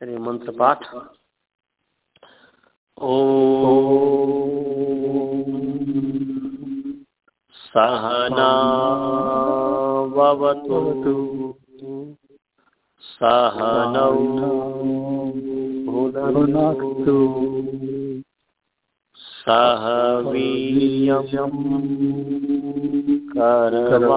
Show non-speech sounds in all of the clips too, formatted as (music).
चलिए मंत्र पाठ ओ सहनावतु सहनौ भुनक्तु सह वीर्यं करवावहै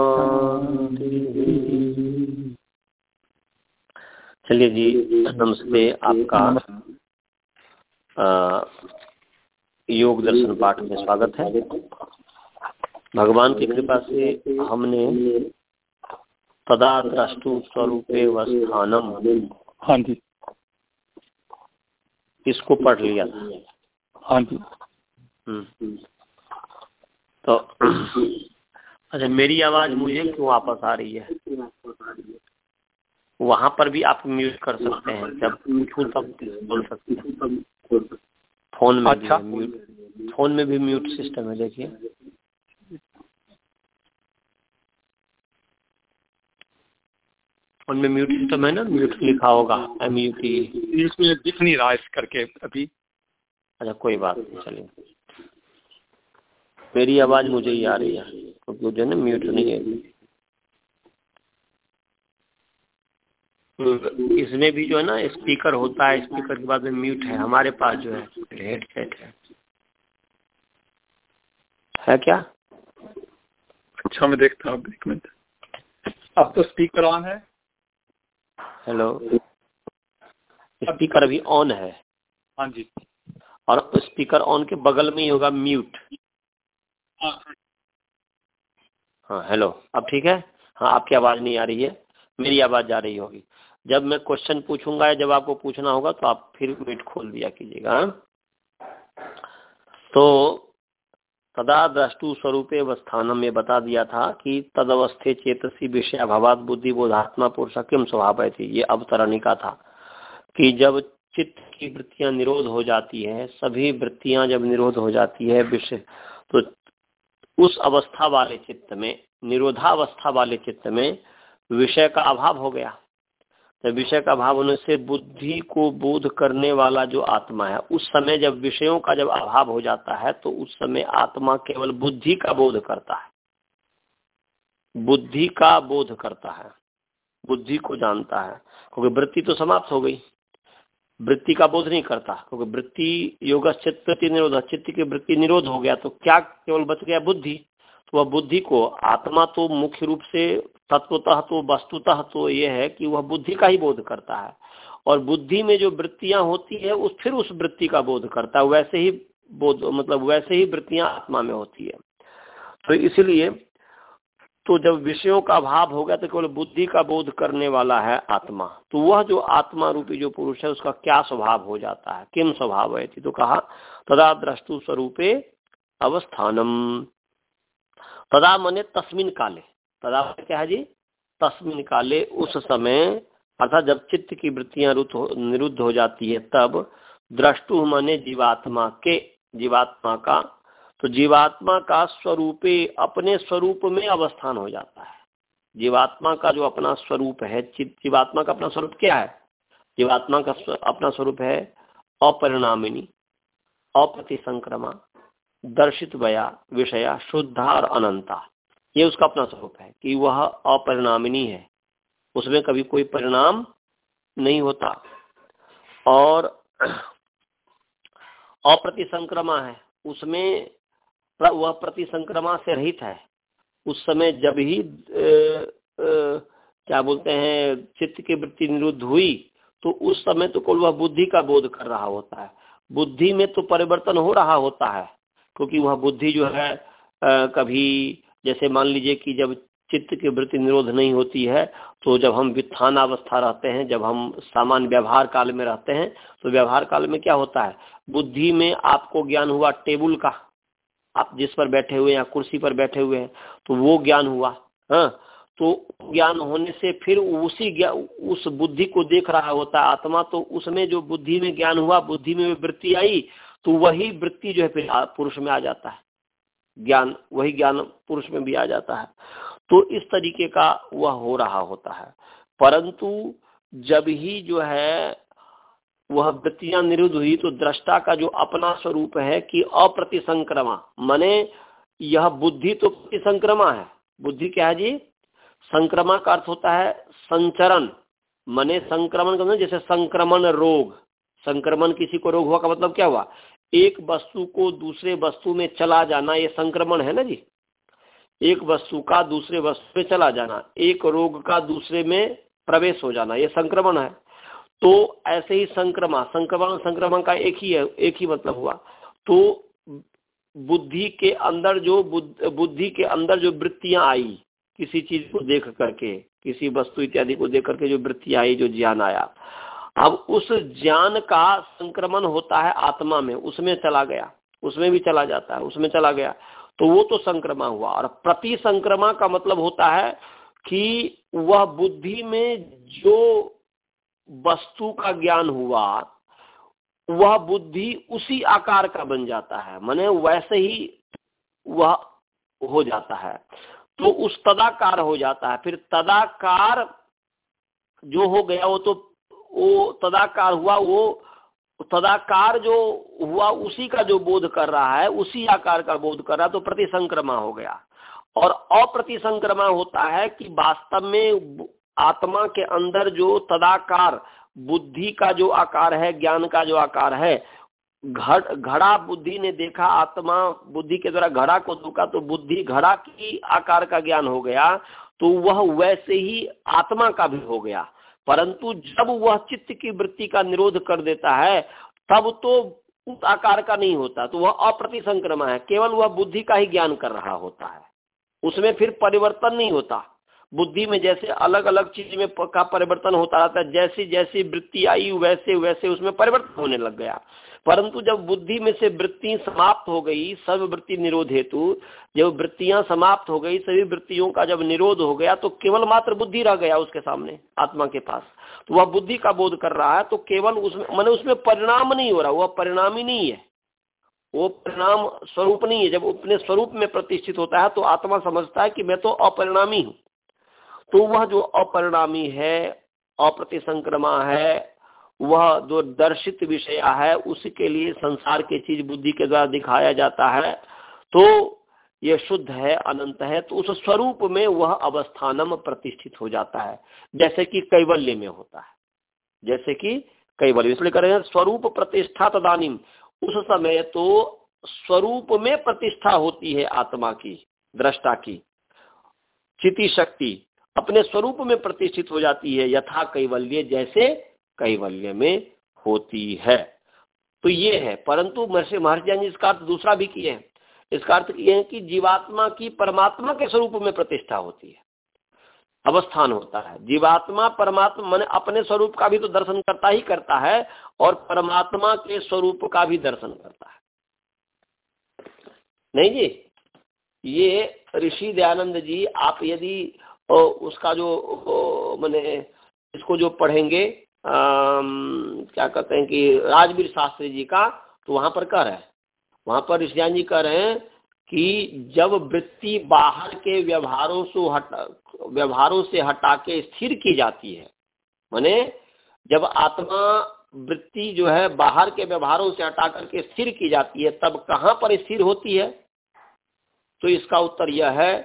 चलिए जी नमस्ते आपका। आ, योग दर्शन पाठ में स्वागत है। भगवान की कृपा से हमने तदा द्रष्टु स्वरूपे वस्थानम हाँ जी। इसको पढ़ लिया था। हाँ जी। हम्म। तो अच्छा मेरी आवाज़ मुझे क्यों वापस आ रही है? वहाँ पर भी आप म्यूट कर सकते हैं जब पूछूँ तब बोल सकते हैं। फ़ोन में अच्छा। भी म्यूट फ़ोन में भी म्यूट सिस्टम है देखिए। फ़ोन में म्यूट सिस्टम है ना? म्यूट लिखा होगा एम यू टी इसमें दिख नहीं रहा इस करके अभी। अच्छा कोई बात नहीं चलिए। मेरी आवाज़ मुझे ही आ रही है क्योंकि जो है ना म्यूट नहीं है हम्म, इसमें भी जो है ना स्पीकर होता है स्पीकर के बाद में म्यूट है हमारे पास जो है हेडसेट है। है क्या? अच्छा मैं देखता हूँ एक मिनट। अब तो स्पीकर ऑन है। हेलो स्पीकर अभी ऑन है। हाँ जी। और स्पीकर ऑन के बगल में ही होगा म्यूट हाँ। हाँ हेलो अब ठीक है? हाँ आपकी आवाज़ नहीं आ रही है। मेरी आवाज़ जा रही होगी। जब मैं क्वेश्चन पूछूँगा या जब आपको पूछना होगा तो आप फिर म्यूट खोल दिया कीजिएगा हाँ? तो तदा द्रष्टु स्वरूपे अवस्थानम में बता दिया था कि तदवस्थे चेतसी विषय अभावात बुद्धि बोधात्मा पुरुष किम स्वभाव थी ये अवतरणिका था कि जब चित्त की वृत्तियाँ निरोध हो जाती है, सभी वृत्तियाँ जब निरोध हो जाती है विषय तो उस अवस्था वाले चित्त में, निरोधावस्था वाले चित्त में विषय का अभाव हो गया तो विषय का अभाव होने से बुद्धि को बोध करने वाला जो आत्मा है, उस समय जब विषयों का जब अभाव हो जाता है तो उस समय आत्मा केवल बुद्धि का बोध करता है। बुद्धि का बोध करता है। बुद्धि को जानता है। क्योंकि वृत्ति तो समाप्त हो गई। वृत्ति का बोध नहीं करता। क्योंकि वृत्ति योग चित्त निरोध। चित्त की वृत्ति निरोध हो गया तो क्या केवल बच गया बुद्धि? वह बुद्धि को, आत्मा तो मुख्य रूप से तत्वतः तो वस्तुतः तो ये है कि वह बुद्धि का ही बोध करता है। और बुद्धि में जो वृत्तियाँ होती है, उस फिर उस वृत्ति का बोध करता है। वैसे ही बोध मतलब वैसे ही वृत्तियाँ आत्मा में होती है। तो इसलिए तो जब विषयों का अभाव हो गया तो केवल बुद्धि का बोध करने वाला है आत्मा। तो वह जो आत्मा रूपी जो पुरुष है, उसका क्या स्वभाव हो जाता है? किम स्वभाव है? तो कहा, तदा द्रष्टु स्वरूपे अवस्थानम। तदा मने तस्मिन काले। तदा क्या है जी? तस्मिन काले उस समय, अर्थात जब चित्त की वृत्तियाँ निरुद्ध हो जाती है, तब द्रष्टु मने जीवात्मा के, जीवात्मा का तो जीवात्मा का स्वरूपे अपने स्वरूप में अवस्थान हो जाता है। जीवात्मा का जो अपना स्वरूप है जीवात्मा का अपना स्वरूप क्या है? जीवात्मा का अपना स्वरूप है अपरिणामिनी, अप्रतिसंक्रमा। दर्शित वया विषया शुद्धा और अनंता। ये उसका अपना स्वरूप है कि वह अपरिणामिनी है। उसमें कभी कोई परिणाम नहीं होता। और अप्रतिसंक्रमा है। उसमें वह प्रतिसंक्रमा से रहित है। उस समय जब ही ए, ए, क्या बोलते हैं चित्त की वृत्ति निरुद्ध हुई तो उस समय तो केवल वह बुद्धि का बोध कर रहा होता है। बुद्धि में तो परिवर्तन हो रहा होता है। क्योंकि वह बुद्धि जो है आ, कभी जैसे मान लीजिए कि जब चित्त की वृत्ति निरोध नहीं होती है तो जब हम वित्थान अवस्था रहते हैं जब हम सामान्य व्यवहार काल में रहते हैं तो व्यवहार काल में क्या होता है? बुद्धि में आपको ज्ञान हुआ टेबल का। आप जिस पर बैठे हुए या कुर्सी पर बैठे हुए हैं तो वो ज्ञान हुआ। हाँ तो ज्ञान होने से फिर उसी उस बुद्धि को देख रहा होता है आत्मा तो उसमें जो बुद्धि में ज्ञान हुआ बुद्धि में वृत्ति आई तो वही वृत्ति जो है फिर पुरुष में आ जाता है। ज्ञान, वही ज्ञान पुरुष में भी आ जाता है। तो इस तरीके का वह हो रहा होता है। परंतु जब ही जो है वह वृत्तियाँ निरुद्ध हुई तो दृष्टा का जो अपना स्वरूप है कि अप्रतिसंक्रमा, माने यह बुद्धि तो प्रतिसंक्रमा है। बुद्धि क्या है जी? संक्रमा का अर्थ होता है संचरण। मने संक्रमण मतलब जैसे संक्रमण रोग। संक्रमण किसी को रोग हुआ का मतलब क्या हुआ? एक वस्तु को दूसरे वस्तु में चला जाना, ये संक्रमण है ना जी? एक वस्तु का दूसरे वस्तु में चला जाना, एक रोग का दूसरे में प्रवेश हो जाना, ये संक्रमण है। तो ऐसे ही संक्रमण संक्रमण संक्रमण का एक ही है, एक ही मतलब हुआ। तो बुद्धि के अंदर जो बुद्धि के अंदर जो वृत्तियाँ आई, किसी चीज़ को देख करके, किसी वस्तु इत्यादि को देख करके जो वृत्ति आई, जो ज्ञान आया अब उस ज्ञान का संक्रमण होता है आत्मा में, उसमें चला गया, उसमें भी चला जाता है, उसमें चला गया। तो वो तो संक्रमा हुआ। और प्रति संक्रमा का मतलब होता है कि वह बुद्धि में जो वस्तु का ज्ञान हुआ, वह बुद्धि उसी आकार का बन जाता है। माने वैसे ही वह हो जाता है। तो उस तदाकार हो जाता है। फिर तदाकार जो हो गया, वो तो वो तदाकार हुआ, वो तदाकार जो हुआ, उसी का जो बोध कर रहा है, उसी आकार का बोध कर रहा है तो प्रतिसंक्रमा हो गया। और अप्रतिसंक्रमा होता है कि वास्तव में आत्मा के अंदर जो तदाकार, बुद्धि का जो आकार है, ज्ञान का जो आकार है घड़ घड़ा बुद्धि ने देखा, आत्मा बुद्धि के द्वारा घड़ा को दुखा तो बुद्धि घड़ा की आकार का ज्ञान हो गया तो वह वैसे ही आत्मा का भी हो गया। परंतु जब वह चित्त की वृत्ति का निरोध कर देता है, तब तो उस आकार का नहीं होता तो वह अप्रतिसंक्रमा है। केवल वह बुद्धि का ही ज्ञान कर रहा होता है। उसमें फिर परिवर्तन नहीं होता। बुद्धि में जैसे अलग अलग चीज़ में का परिवर्तन होता रहता है जैसी जैसी वृत्ति आई वैसे वैसे उसमें परिवर्तन होने लग गया। परंतु जब बुद्धि में से वृत्ति समाप्त हो गई सब वृत्ति निरोध हेतु, जब वृत्तियाँ समाप्त हो गई, सभी वृत्तियों का जब निरोध हो गया तो केवल मात्र बुद्धि रह गया उसके सामने, आत्मा के पास। तो वह बुद्धि का बोध कर रहा है तो केवल उसमें मैंने उसमें परिणाम नहीं हो रहा, वह परिणाम ही नहीं है। वो परिणाम स्वरूप नहीं है। जब अपने स्वरूप में प्रतिष्ठित होता है तो आत्मा समझता है कि मैं तो अपरिणामी हूँ। तो वह जो अपरिणामी है, अप्रतिसंक्रमा है वह जो दर्शित विषय है, उसके लिए संसार के चीज़ बुद्धि के द्वारा दिखाया जाता है तो यह शुद्ध है, अनंत है तो उस स्वरूप में वह अवस्थानम प्रतिष्ठित हो जाता है, जैसे कि कैवल्य में होता है। जैसे कि कैवल्य इसलिए करें स्वरूप प्रतिष्ठा तदानिम, उस समय तो स्वरूप में प्रतिष्ठा होती है आत्मा की, दृष्टा की। चिति शक्ति अपने स्वरूप में प्रतिष्ठित हो जाती है, यथा कैवल्य जैसे कैवल्य में होती है। तो ये है। परंतु महर्षि महर्षि जी इसका अर्थ दूसरा भी किए हैं। इसका अर्थ ये है कि जीवात्मा की परमात्मा के स्वरूप में प्रतिष्ठा होती है। अवस्थान होता है। जीवात्मा परमात्मा मैंने अपने स्वरूप का भी तो दर्शन करता ही करता है और परमात्मा के स्वरूप का भी दर्शन करता है। नहीं जी, ये ऋषि दयानंद जी, आप यदि उसका जो मैंने, इसको जो पढ़ेंगे क्या कहते हैं कि राजवीर शास्त्री जी का तो वहाँ पर कह रहे हैं। वहाँ पर ऋषियान जी कह रहे हैं कि जब वृत्ति बाहर के व्यवहारों से हटा, व्यवहारों से हटा के स्थिर की जाती है, माने जब आत्मा वृत्ति जो है बाहर के व्यवहारों से हटा करके स्थिर की जाती है, तब कहाँ पर स्थिर होती है? तो इसका उत्तर यह है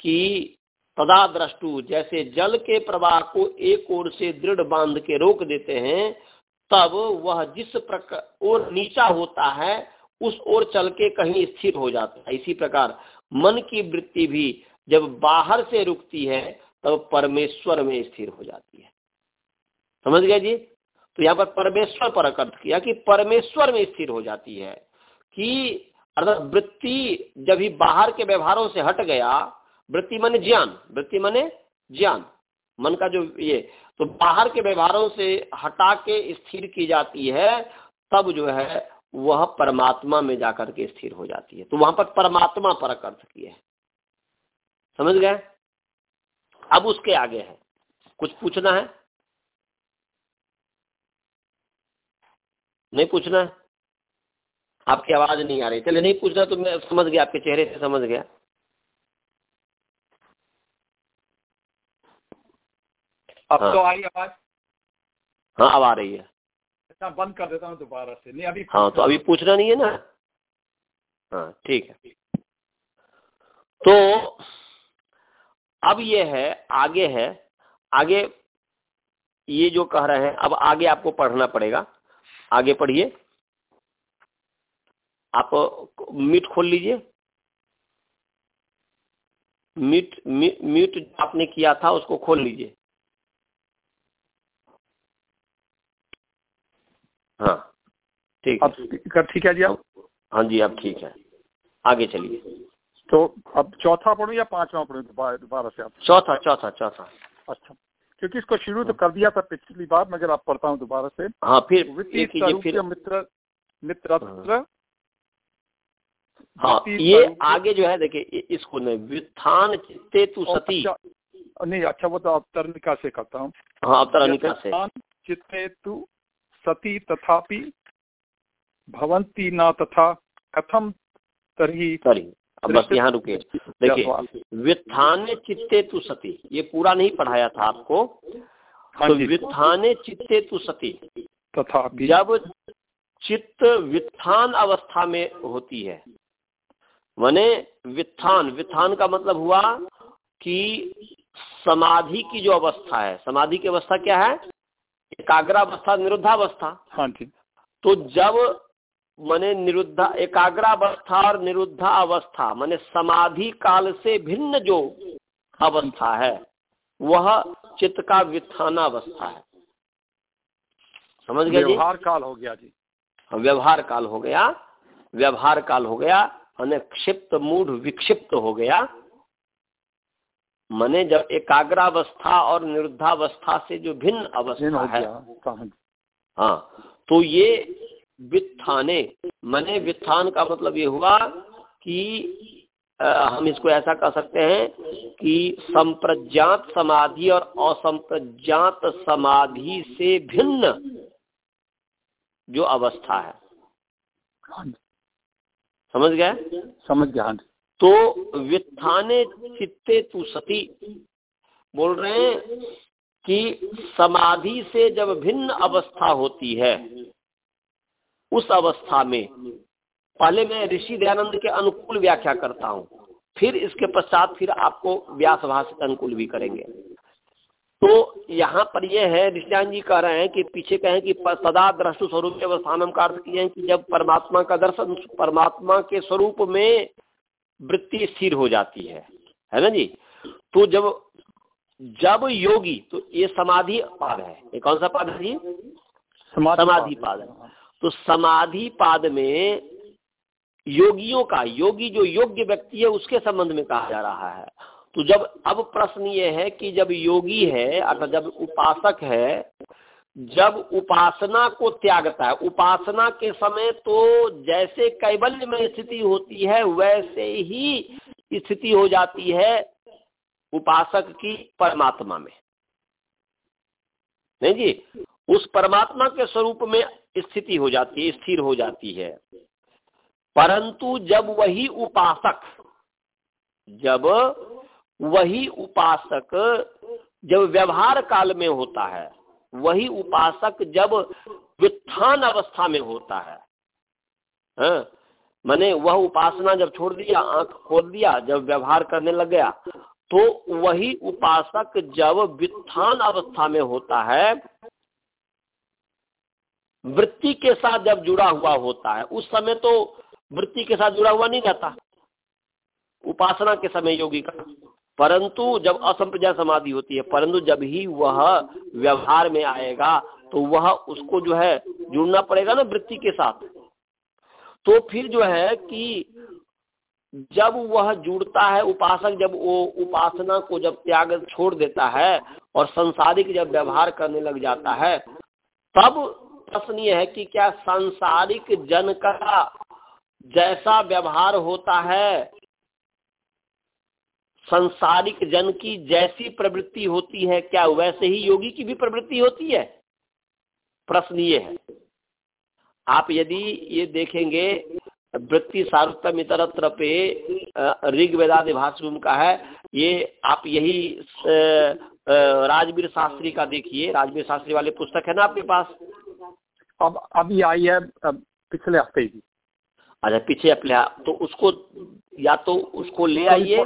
कि तदा दृष्टु जैसे जल के प्रवाह को एक ओर से दृढ़ बाँध के रोक देते हैं, तब वह जिस प्रकार और नीचा होता है, उस ओर चल के कहीं स्थिर हो जाता है। इसी प्रकार मन की वृत्ति भी जब बाहर से रुकती है, तब परमेश्वर में स्थिर हो जाती है। समझ गए जी? तो यहाँ पर परमेश्वर पर अर्थ किया कि परमेश्वर में स्थिर हो जाती है कि अर्थात वृत्ति जब ही बाहर के व्यवहारों से हट गया वृत्ति माने ज्ञान, वृत्ति माने ज्ञान। मन का जो ये तो बाहर के व्यवहारों से हटा के स्थिर की जाती है, तब जो है वह परमात्मा में जाकर के स्थिर हो जाती है। तो वहाँ पर परमात्मा पर अर्थ किए है। समझ गए? अब उसके आगे है। कुछ पूछना है? नहीं पूछना है? आपकी आवाज़ नहीं आ रही। चलिए, नहीं पूछना तो मैं समझ गया, आपके चेहरे से समझ गया। अब हाँ। तो आई आवाज़? हाँ अब आ रही है। अच्छा बंद कर देता हूँ दोबारा से। नहीं अभी हाँ तो अभी पूछना नहीं है ना? हाँ ठीक है। तो अब ये है आगे है। आगे ये जो कह रहे हैं अब आगे आपको पढ़ना पड़ेगा। आगे पढ़िए। आप मीट खोल लीजिए। मीट मीट आपने किया था उसको खोल लीजिए। हाँ। ठीक अब ठीक है जी आप? हाँ जी अब ठीक है। आगे चलिए। तो अब चौथा पढ़ू या पांचवा पढ़ू दोबारा से आप? चौथा चौथा चौथा। अच्छा। क्योंकि इसको शुरू तो कर दिया था पिछली बार मगर आप पढ़ता हूँ दोबारा से। हाँ फिर फिर मित्र मित्र हाँ, हाँ ये आगे जो है देखिए इसको नहीं व्युत्थान चित्ते सती। अच्छा, नहीं अच्छा वो तो अवतरणिका से करता हूँ। हाँ अवतरणिका से। चित्ते तु सती तथापि भवंती न तथा कथम तरी अब बस यहाँ रुके देखिए व्युत्थाने चित्ते तु सती। ये पूरा नहीं पढ़ाया था आपको। हाँ तो व्युत्थाने चित्ते तु सती। तथा जब चित्त व्युत्थान अवस्था में होती है माने वित्थान वित्थान का मतलब हुआ कि समाधि की जो अवस्था है समाधि की अवस्था क्या है? एकाग्रावस्था निरुद्धावस्था। हाँ जी। तो जब माने निरुद्धा एकाग्रावस्था और निरुद्धा अवस्था माने समाधि काल से भिन्न जो अवस्था है वह चित्त का वित्थाना अवस्था है। समझ जी? व्यवहार काल हो गया जी। हाँ, व्यवहार काल हो गया। व्यवहार काल हो गया माने क्षिप्त मूढ़ विक्षिप्त हो गया। मने जब एकाग्रावस्था और निरुद्धावस्था से जो भिन्न अवस्था है हाँ। तो ये वित्थाने मने वित्थान का मतलब ये हुआ कि आ, हम इसको ऐसा कह सकते हैं कि संप्रज्ञात समाधि और असंप्रज्ञात समाधि से भिन्न जो अवस्था है। हाँ। समझ गए? समझ गया हाँ। तो वित्थाने चित्ते तु सती। बोल रहे हैं कि समाधि से जब भिन्न अवस्था होती है, उस अवस्था में, पहले मैं ऋषि दयानंद के अनुकूल व्याख्या करता हूँ, फिर इसके पश्चात फिर आपको व्यास भाषा अनुकूल भी करेंगे। तो यहाँ पर यह है ऋषियान जी कह रहे हैं कि पीछे कहें कि सदा दृष्टु स्वरूप के अवस्थान का अर्थ किए हैं कि जब परमात्मा का दर्शन, परमात्मा के स्वरूप में वृत्ति स्थिर हो जाती है। है ना जी? तो जब जब योगी तो ये समाधि पाद है। ये कौन सा पाद है जी? समाधि पाद। है तो समाधि पाद में योगियों का योगी जो योग्य व्यक्ति है उसके संबंध में कहा जा रहा है। तो जब अब प्रश्न ये है कि जब योगी है अर्थात जब उपासक है जब उपासना को त्यागता है, उपासना के समय तो जैसे कैबल्य में स्थिति होती है, वैसे ही स्थिति हो जाती है उपासक की परमात्मा में। नहीं जी? उस परमात्मा के स्वरूप में स्थिति हो जाती है, स्थिर हो जाती है। परंतु जब वही उपासक, जब वही उपासक, जब व्यवहार काल में होता है वही उपासक जब वित्थान अवस्था में होता है। हाँ? मैंने वह उपासना जब छोड़ दिया, आँख खोल दिया, जब व्यवहार करने लग गया तो वही उपासक जब वित्थान अवस्था में होता है, वृत्ति के साथ जब जुड़ा हुआ होता है। उस समय तो वृत्ति के साथ जुड़ा हुआ नहीं रहता। उपासना के समय योगी का। परंतु जब असंप्रजा समाधि होती है, परंतु जब ही वह व्यवहार में आएगा तो वह उसको जो है जुड़ना पड़ेगा ना वृत्ति के साथ। तो फिर जो है कि जब वह जुड़ता है, उपासक जब वो उपासना को जब त्याग छोड़ देता है और संसारिक जब व्यवहार करने लग जाता है, तब प्रश्न ये है कि क्या सांसारिक जन का जैसा व्यवहार होता है संसारिक जन की जैसी प्रवृत्ति होती है क्या वैसे ही योगी की भी प्रवृत्ति होती है? प्रश्न ये है। आप यदि ये देखेंगे वृत्ति सारुतम इतरत्र पे ऋग वेदादि भाषण का है ये आप यही राजवीर शास्त्री का देखिए राजवीर शास्त्री वाले पुस्तक है ना आपके पास? अब अभी आई है पिछले हफ़्ते की अच्छा पीछे हफ़्ते तो उसको या तो उसको ले तो आइए।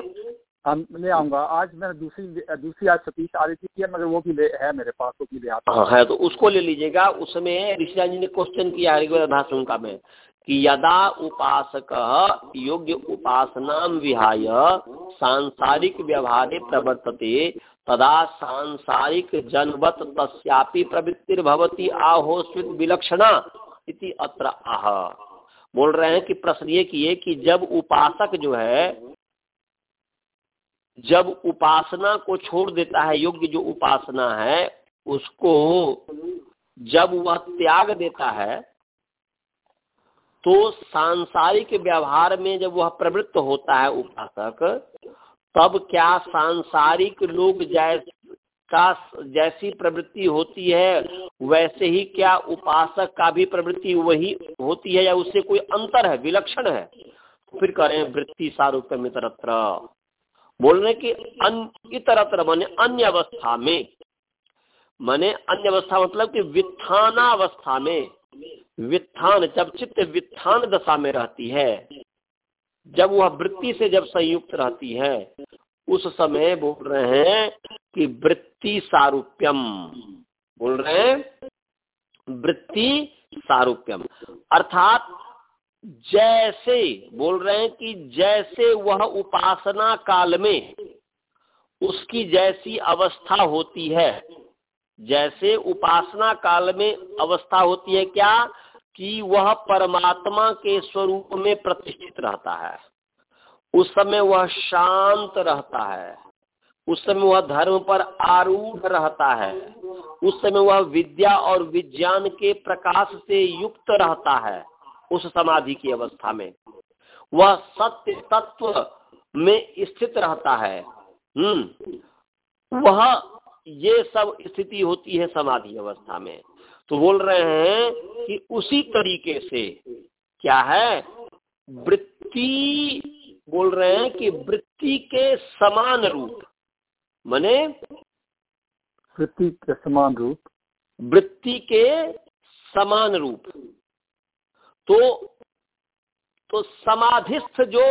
हम ले आऊँगा। आज मैंने दूसरी दूसरी आज सतीश आ रही थी मगर वो भी ले, है मेरे पास, वो भी ले आता हाँ। है तो उसको ले लीजिएगा। उसमें ऋषिराज जी ने क्वेश्चन किया है भाषण का में कि यदा उपासक योग्य उपासना विहाय सांसारिक व्यवहारे प्रवर्तते, तदा सांसारिक जनवत तस्यापि प्रवृत्तिर्भवती आहोस्वित विलक्षणा इति अत्र आह। बोल रहे हैं कि प्रश्न ये किए कि जब उपासक जो है जब उपासना को छोड़ देता है योग्य जो उपासना है, उसको जब वह त्याग देता है तो सांसारिक व्यवहार में जब वह प्रवृत्त होता है उपासक, तब क्या सांसारिक लोग जैस का जैसी प्रवृत्ति होती है, वैसे ही क्या उपासक का भी प्रवृत्ति वही होती है या उससे कोई अंतर है, विलक्षण है? फिर करें वृत्ति सारूप्य मित्रत्र बोलने की तरह तरह, माने अन्य अवस्था में। माने अन्य अवस्था मतलब कि वित्थानावस्था में। वित्थान जब चित्त वित्थान दशा में रहती है, जब वह वृत्ति से जब संयुक्त रहती है, उस समय बोल रहे हैं कि वृत्ति सारूप्यम। बोल रहे हैं वृत्ति सारूप्यम। अर्थात जैसे, बोल रहे हैं कि जैसे वह उपासना काल में उसकी जैसी अवस्था होती है, जैसे उपासना काल में अवस्था होती है क्या? कि वह परमात्मा के स्वरूप में प्रतिष्ठित रहता है। उस समय वह शांत रहता है। उस समय वह धर्म पर आरूढ़ रहता है। उस समय वह विद्या और विज्ञान के प्रकाश से युक्त रहता है। उस समाधि की अवस्था में। वह सत्य तत्व में स्थित रहता है। हम्म। वह ये सब स्थिति होती है समाधि अवस्था में। तो बोल रहे हैं कि उसी तरीके से क्या है? वृत्ति बोल रहे हैं कि वृत्ति के समान रूप। मने? वृत्ति के समान रूप। वृत्ति के समान रूप। तो तो समाधिस्थ जो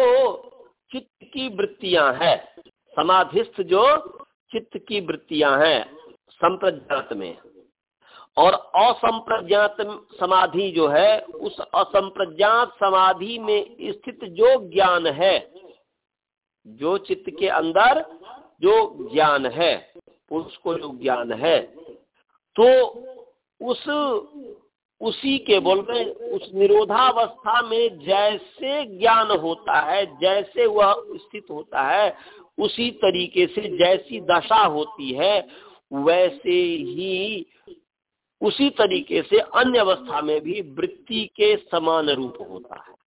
चित्त की वृत्तियाँ हैं, समाधिस्थ जो चित्त की वृत्तियाँ हैं संप्रज्ञात में। और असंप्रज्ञात समाधि जो है, उस असंप्रज्ञात समाधि में स्थित जो ज्ञान है, जो चित्त के अंदर जो ज्ञान है, उसको जो ज्ञान है तो उस उसी के बोल रहे उस निरोधावस्था में जैसे ज्ञान होता है, जैसे वह स्थित होता है, उसी तरीके से जैसी दशा होती है, वैसे ही उसी तरीके से अन्य अवस्था में भी वृत्ति के समान रूप होता है।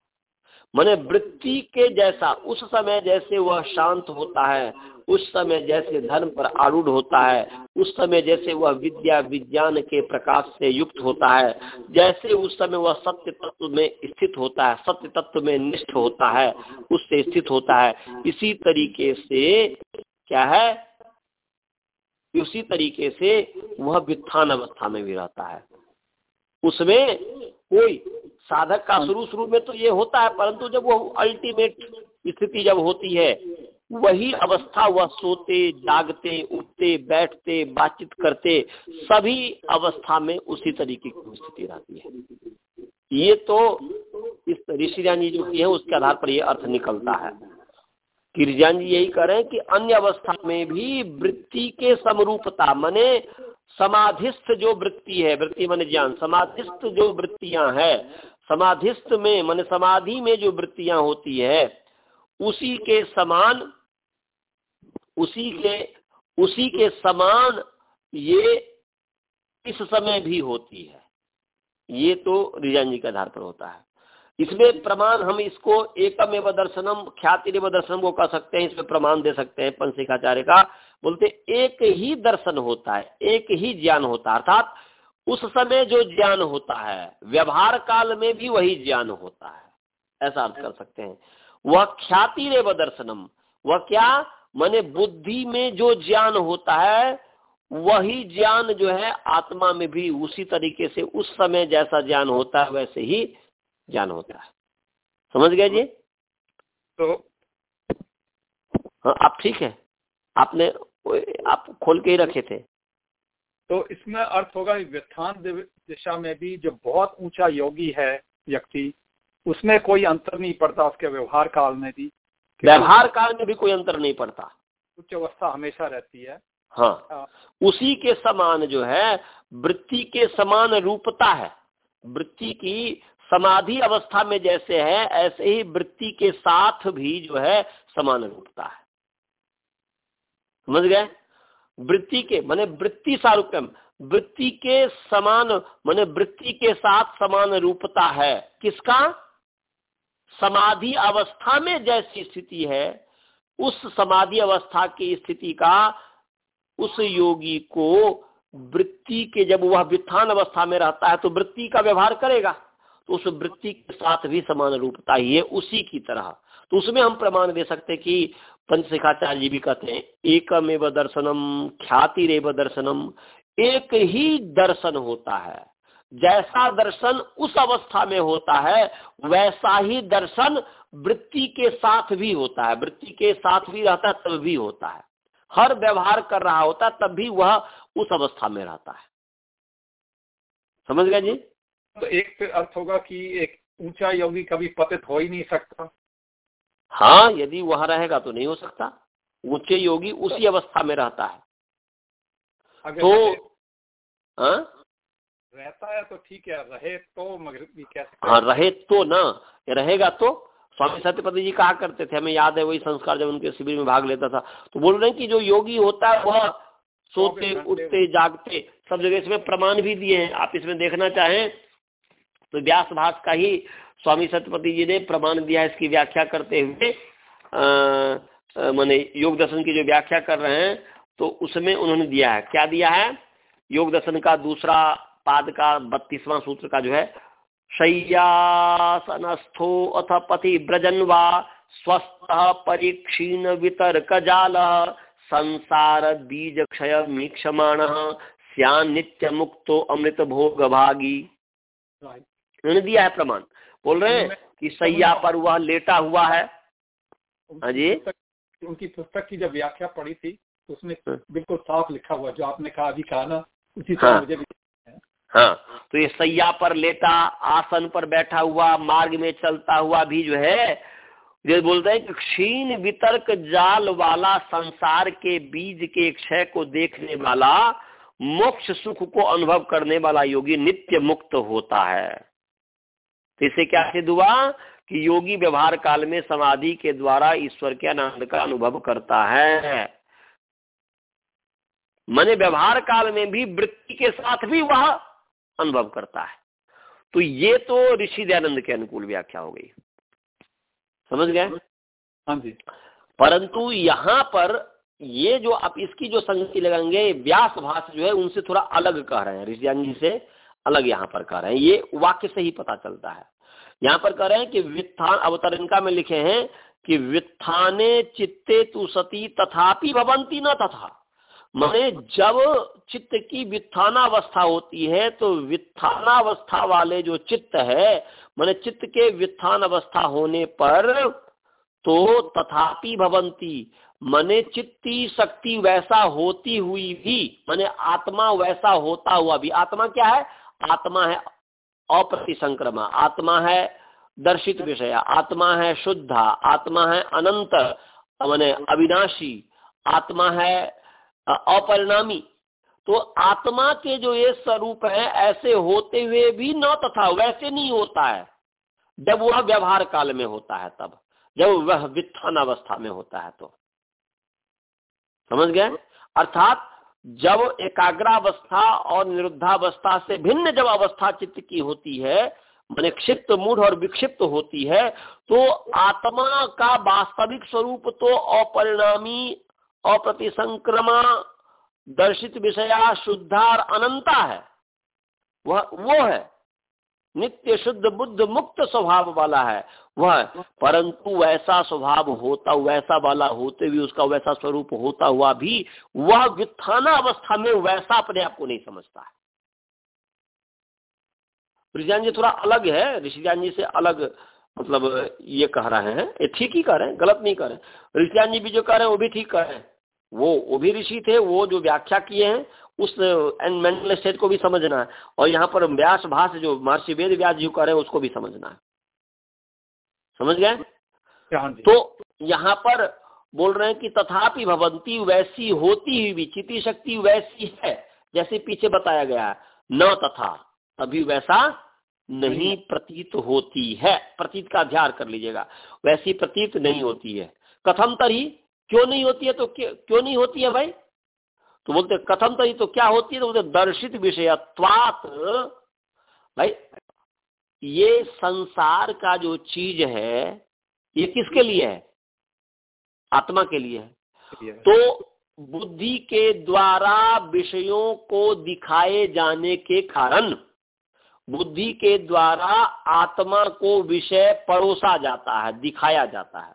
मैंने वृत्ति के जैसा, उस समय जैसे वह शांत होता है, उस समय जैसे धर्म पर आरूढ़ होता है, उस समय जैसे वह विद्या विज्ञान के प्रकाश से युक्त होता है, जैसे उस समय वह सत्य तत्व में स्थित होता है, सत्य तत्व में निष्ठ होता है, उससे स्थित होता है। इसी तरीके से क्या है? उसी तरीके से वह वित्थान अवस्था में भी रहता है। उसमें कोई साधक का शुरू शुरू में तो ये होता है परंतु जब वो अल्टीमेट स्थिति जब होती है वही अवस्था वह सोते जागते उठते बैठते बातचीत करते सभी अवस्था में उसी तरीके की स्थिति रहती है। ये तो इस ऋषिरान जी जो की है उसके आधार पर यह अर्थ निकलता है। गिरिजान जी यही करें कि अन्य अवस्था में भी वृत्ति के समरूपता मने समाधिस्थ जो वृत्ति है, वृत्ति मन ज्ञान, समाधिस्थ जो वृत्तियाँ है, समाधिस्थ में, मन समाधि में जो वृत्तियाँ होती है, उसी के समान, उसी के उसी के समान ये इस समय भी होती है। ये तो रिजान जी के आधार पर होता है। इसमें प्रमाण हम इसको एकम एवं दर्शनम ख्याति दर्शनम को कह सकते हैं, इसमें प्रमाण दे सकते हैं पंचिकाचार्य का। बोलते एक ही दर्शन होता है एक ही ज्ञान होता है। अर्थात उस समय जो ज्ञान होता है व्यवहार काल में भी वही ज्ञान होता है। ऐसा अर्थ कर सकते हैं। वह ख्याति रेव दर्शनम वह क्या? माने बुद्धि में जो ज्ञान होता है वही ज्ञान जो है आत्मा में भी उसी तरीके से उस समय जैसा ज्ञान होता है वैसे ही ज्ञान होता है। समझ गए जी? तो हाँ आप ठीक है? आपने आप खोल के ही रखे थे। तो इसमें अर्थ होगा व्युत्थान दिशा में भी जो बहुत ऊँचा योगी है व्यक्ति उसमें कोई अंतर नहीं पड़ता उसके व्यवहार काल में भी। व्यवहार काल में भी कोई अंतर नहीं पड़ता। उच्च अवस्था हमेशा रहती है। हाँ, हाँ। उसी के समान जो है वृत्ति के समान रूपता है। वृत्ति की समाधि अवस्था में जैसे है ऐसे ही वृत्ति के साथ भी जो है समान रूपता है। समझ गए? वृत्ति के, माने वृत्ति सारूप्यम। वृत्ति के समान, माने वृत्ति के साथ समान रूपता है। किसका? समाधि अवस्था में जैसी स्थिति है, उस समाधि अवस्था की स्थिति का, उस योगी को वृत्ति के जब वह वित्थान अवस्था में रहता है तो वृत्ति का व्यवहार करेगा। तो उस वृत्ति के साथ भी समान रूपता ही है, उसी की तरह। तो उसमें हम प्रमाण दे सकते कि पंचशिखाचार्य जी भी कहते हैं एकम एव दर्शनम ख्याति रेव दर्शनम, एक ही दर्शन होता है। जैसा दर्शन उस अवस्था में होता है, वैसा ही दर्शन वृत्ति के साथ भी होता है। वृत्ति के साथ भी रहता है, तब भी होता है। हर व्यवहार कर रहा होता है, तब भी वह उस अवस्था में रहता है। समझ गए जी? तो एक अर्थ होगा कि एक ऊँचा योगी कभी पतित हो ही नहीं सकता। हाँ यदि वहाँ रहेगा तो नहीं हो सकता। ऊँचे योगी उसी अवस्था में रहता है। तो हाँ? रहता है तो ठीक है रहे तो मगर भी कैसे हाँ। रहे तो ना रहेगा तो। स्वामी सत्यपति जी कहा करते थे हमें याद है वही संस्कार जब उनके शिविर में भाग लेता था। तो बोल रहे हैं कि जो योगी होता है वह सोते उठते जागते सब जगह इसमें प्रमाण भी दिए हैं। आप इसमें देखना चाहें तो व्यास भाष का ही स्वामी सत्यपति जी ने प्रमाण दिया है इसकी व्याख्या करते हुए। मैंने योग दर्शन की जो व्याख्या कर रहे हैं तो उसमें उन्होंने दिया है। क्या दिया है? योग दर्शन का दूसरा पाद का बत्तीसवां सूत्र का जो है, शय्यासनस्थो अथ पति ब्रजन वा स्वस्थ परीक्षीण वितर्क जाल, संसार बीज क्षय मीक्षमाण श्यान नित्य मुक्तो अमृत भोग भागी उन्होंने दिया है प्रमाण। बोल रहे हैं कि सैया पर वह लेटा हुआ है। हाँ जी। उनकी पुस्तक की जब व्याख्या पढ़ी थी तो उसमें हाँ। बिल्कुल साफ़ लिखा हुआ जो आपने कहा अभी कहा ना उसी हाँ। मुझे भी हाँ। तो ये सैया पर लेटा आसन पर बैठा हुआ मार्ग में चलता हुआ भी जो है ये बोलते हैं कि क्षीण वितर्क जाल वाला संसार के बीज के क्षय को देखने वाला मोक्ष सुख को अनुभव करने वाला योगी नित्य मुक्त होता है। तो इसे क्या सिद्ध हुआ कि योगी व्यवहार काल में समाधि के द्वारा ईश्वर के आनंद का अनुभव करता है। मन व्यवहार काल में भी वृत्ति के साथ भी वह अनुभव करता है। तो ये तो ऋषि दयानंद के अनुकूल व्याख्या हो गई। समझ गए? हाँ जी। परंतु यहाँ पर ये जो आप इसकी जो संगति लगाएँगे व्यास भाष जो है उनसे थोड़ा अलग कह रहे हैं। जी से अलग यहाँ पर कह रहे हैं। ये वाक्य से ही पता चलता है। यहाँ पर कह रहे हैं कि वित्थान अवतरणिका में लिखे हैं कि वित्थाने चित्ते तु सती तथापि भवंती न तथा। मैंने जब चित्त की वित्थानावस्था होती है तो वित्थानावस्था वाले जो चित्त है, मैंने चित्त के वित्थान अवस्था होने पर तो तथापि भवंती। मने चित्ती शक्ति वैसा होती हुई भी, मैंने आत्मा वैसा होता हुआ भी। आत्मा क्या है? आत्मा है अप्रतिसंक्रमा, आत्मा है दर्शित विषय, आत्मा है शुद्धा, आत्मा है अनंत, मैंने अविनाशी, आत्मा है अपरिणामी। तो आत्मा के जो ये स्वरूप है, ऐसे होते हुए भी न तथा, वैसे नहीं होता है। जब वह व्यवहार काल में होता है तब, जब वह वित्थान अवस्था में होता है तो। समझ गए? अर्थात जब एकाग्रावस्था और निरुद्धावस्था से भिन्न जब अवस्था चित्त की होती है, मैंने क्षिप्त मूढ़ और विक्षिप्त होती है तो आत्मा का वास्तविक स्वरूप तो अपरिणामी, अप्रतिसंक्रमा, दर्शित विषया शुद्धार अनंता है। वह, वो है। नित्य शुद्ध बुद्ध मुक्त स्वभाव वाला है। वह परंतु वैसा स्वभाव होता, वैसा वाला होते भी उसका वैसा स्वरूप होता हुआ भी, वह व्युत्थाना अवस्था में वैसा अपने आप को नहीं समझता है। ऋषिजान जी थोड़ा अलग है। ऋषिजान जी से अलग मतलब ये कह रहे हैं, ये ठीक ही कह रहे हैं, गलत नहीं कह रहे ऋषिजान जी भी जो कह रहे हैं वो भी ठीक कह रहे हैं वो वो भी ऋषि थे, वो जो व्याख्या किए हैं उस एंड मेंटल स्टेट को भी समझना है। और यहाँ पर व्यास भाष जो महर्षि वेद व्यास जी कर रहे हैं उसको भी समझना है। समझ गए? तो यहाँ पर बोल रहे हैं कि तथापि भवंती वैसी होती हुई भी चिति शक्ति वैसी है जैसे पीछे बताया गया है न तथा अभी वैसा नहीं प्रतीत होती है। प्रतीत का अध्यार कर लीजिएगा। वैसी प्रतीत नहीं होती है। कथम तरी क्यों नहीं होती है तो क्यों नहीं होती है भाई? तो बोलते कथम तो ये तो क्या होती है? तो बोलते दर्शित विषयत्वात भाई ये संसार का जो चीज़ है ये किसके लिए है? आत्मा के लिए है। तो बुद्धि के द्वारा विषयों को दिखाए जाने के कारण बुद्धि के द्वारा आत्मा को विषय परोसा जाता है दिखाया जाता है।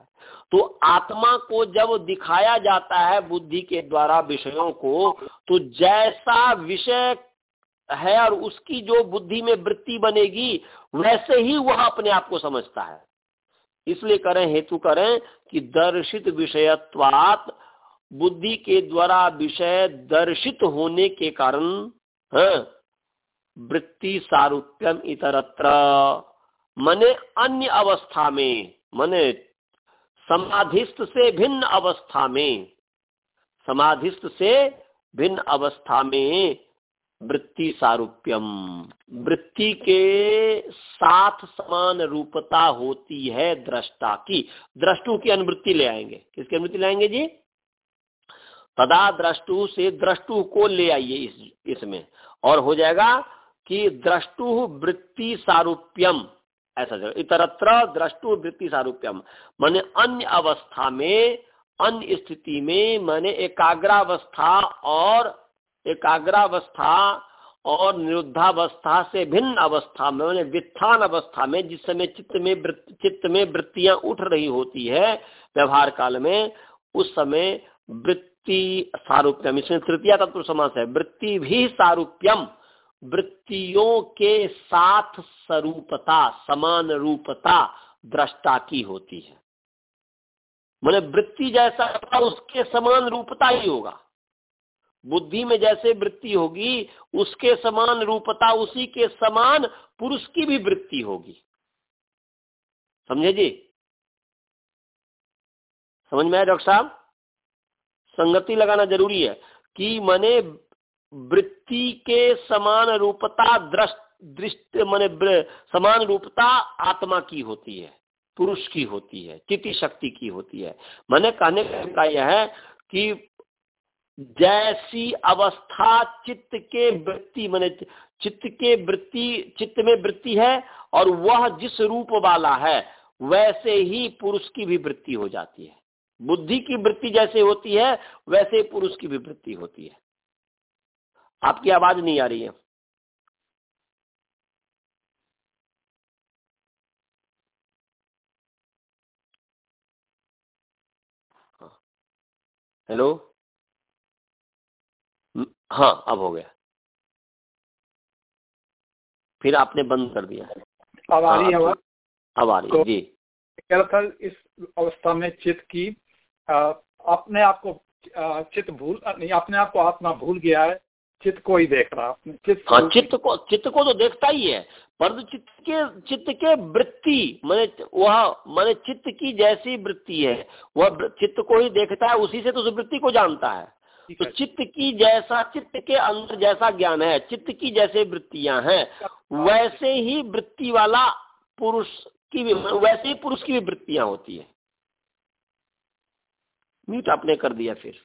तो आत्मा को जब दिखाया जाता है बुद्धि के द्वारा विषयों को तो जैसा विषय है और उसकी जो बुद्धि में वृत्ति बनेगी वैसे ही वह अपने आप को समझता है। इसलिए करें हेतु करें कि दर्शित विषयत्वात बुद्धि के द्वारा विषय दर्शित होने के कारण हाँ, वृत्ति सारूप्यम इतरत्र मने अन्य अवस्था में मने समाधिस्थ से भिन्न अवस्था में, समाधिस्थ से भिन्न अवस्था में वृत्ति सारूप्यम। वृत्ति के साथ समान रूपता होती है दृष्टा की। द्रष्टु की अनुवृत्ति ले आएँगे। किसकी अनुवृत्ति लाएँगे जी? तदा द्रष्टु से द्रष्टु को ले आइए इस, इसमें। और हो जाएगा कि द्रष्टु वृत्ति सारूप्यम। ऐसा जगह इतरत्र द्रष्टु वृत्ति सारूप्यम। माने अन्य अवस्था में, अन्य स्थिति में मैंने एकाग्रावस्था और एकाग्रावस्था और निरुद्धावस्था से भिन्न अवस्था में, मैंने वित्थान अवस्था में, जिस समय चित्त में चित्त में वृत्तियाँ उठ रही होती है, व्यवहार काल में, उस समय वृत्ति सारूप्यम। इसमें तृतीय तत्व समास है। वृत्ति भी सारूप्यम। वृत्तियों के साथ स्वरूपता, समान रूपता दृष्टा की होती है। मैंने वृत्ति जैसा उसके समान रूपता ही होगा। बुद्धि में जैसे वृत्ति होगी, उसके समान रूपता, उसी के समान पुरुष की भी वृत्ति होगी। समझे जी? समझ में आया डॉक्टर साहब? संगति लगाना ज़रूरी है कि मैंने वृत्ति के समान रूपता दृष्ट मैंने समान रूपता आत्मा की होती है, पुरुष की होती है चिति शक्ति की होती है। मैंने कहने का यह है कि जैसी अवस्था चित्त के वृत्ति, मैंने चित्त के वृत्ति, चित्त में वृत्ति है और वह जिस रूप वाला है, वैसे ही पुरुष की भी वृत्ति हो जाती है। बुद्धि की वृत्ति जैसे होती है, वैसे पुरुष की भी वृत्ति होती है। आपकी आवाज़ नहीं आ रही है। हाँ। हेलो हाँ अब हो गया। फिर आपने बंद कर दिया। अब आ रही है हाँ, अब आ रही है तो जी। दरअसल इस अवस्था में चित्त की अपने आप को चित्त भूल नहीं अपने आप को आत्मा भूल गया है। चित्त को ही देख रहा चित्त हाँ चित्त को चित्त को तो देखता ही है पर चित्त के चित्त के वृत्ति मैंने वह मैंने चित्त की जैसी वृत्ति है वह चित्त को ही देखता है उसी से तो उस वृत्ति को जानता है। तो चित्त की जैसा चित्त के अंदर जैसा ज्ञान है चित्त की जैसे वृत्तियाँ हैं वैसे ही वृत्ति वाला पुरुष की भी वैसे ही पुरुष की भी वृत्तियाँ होती है। म्यूट आपने कर दिया फिर।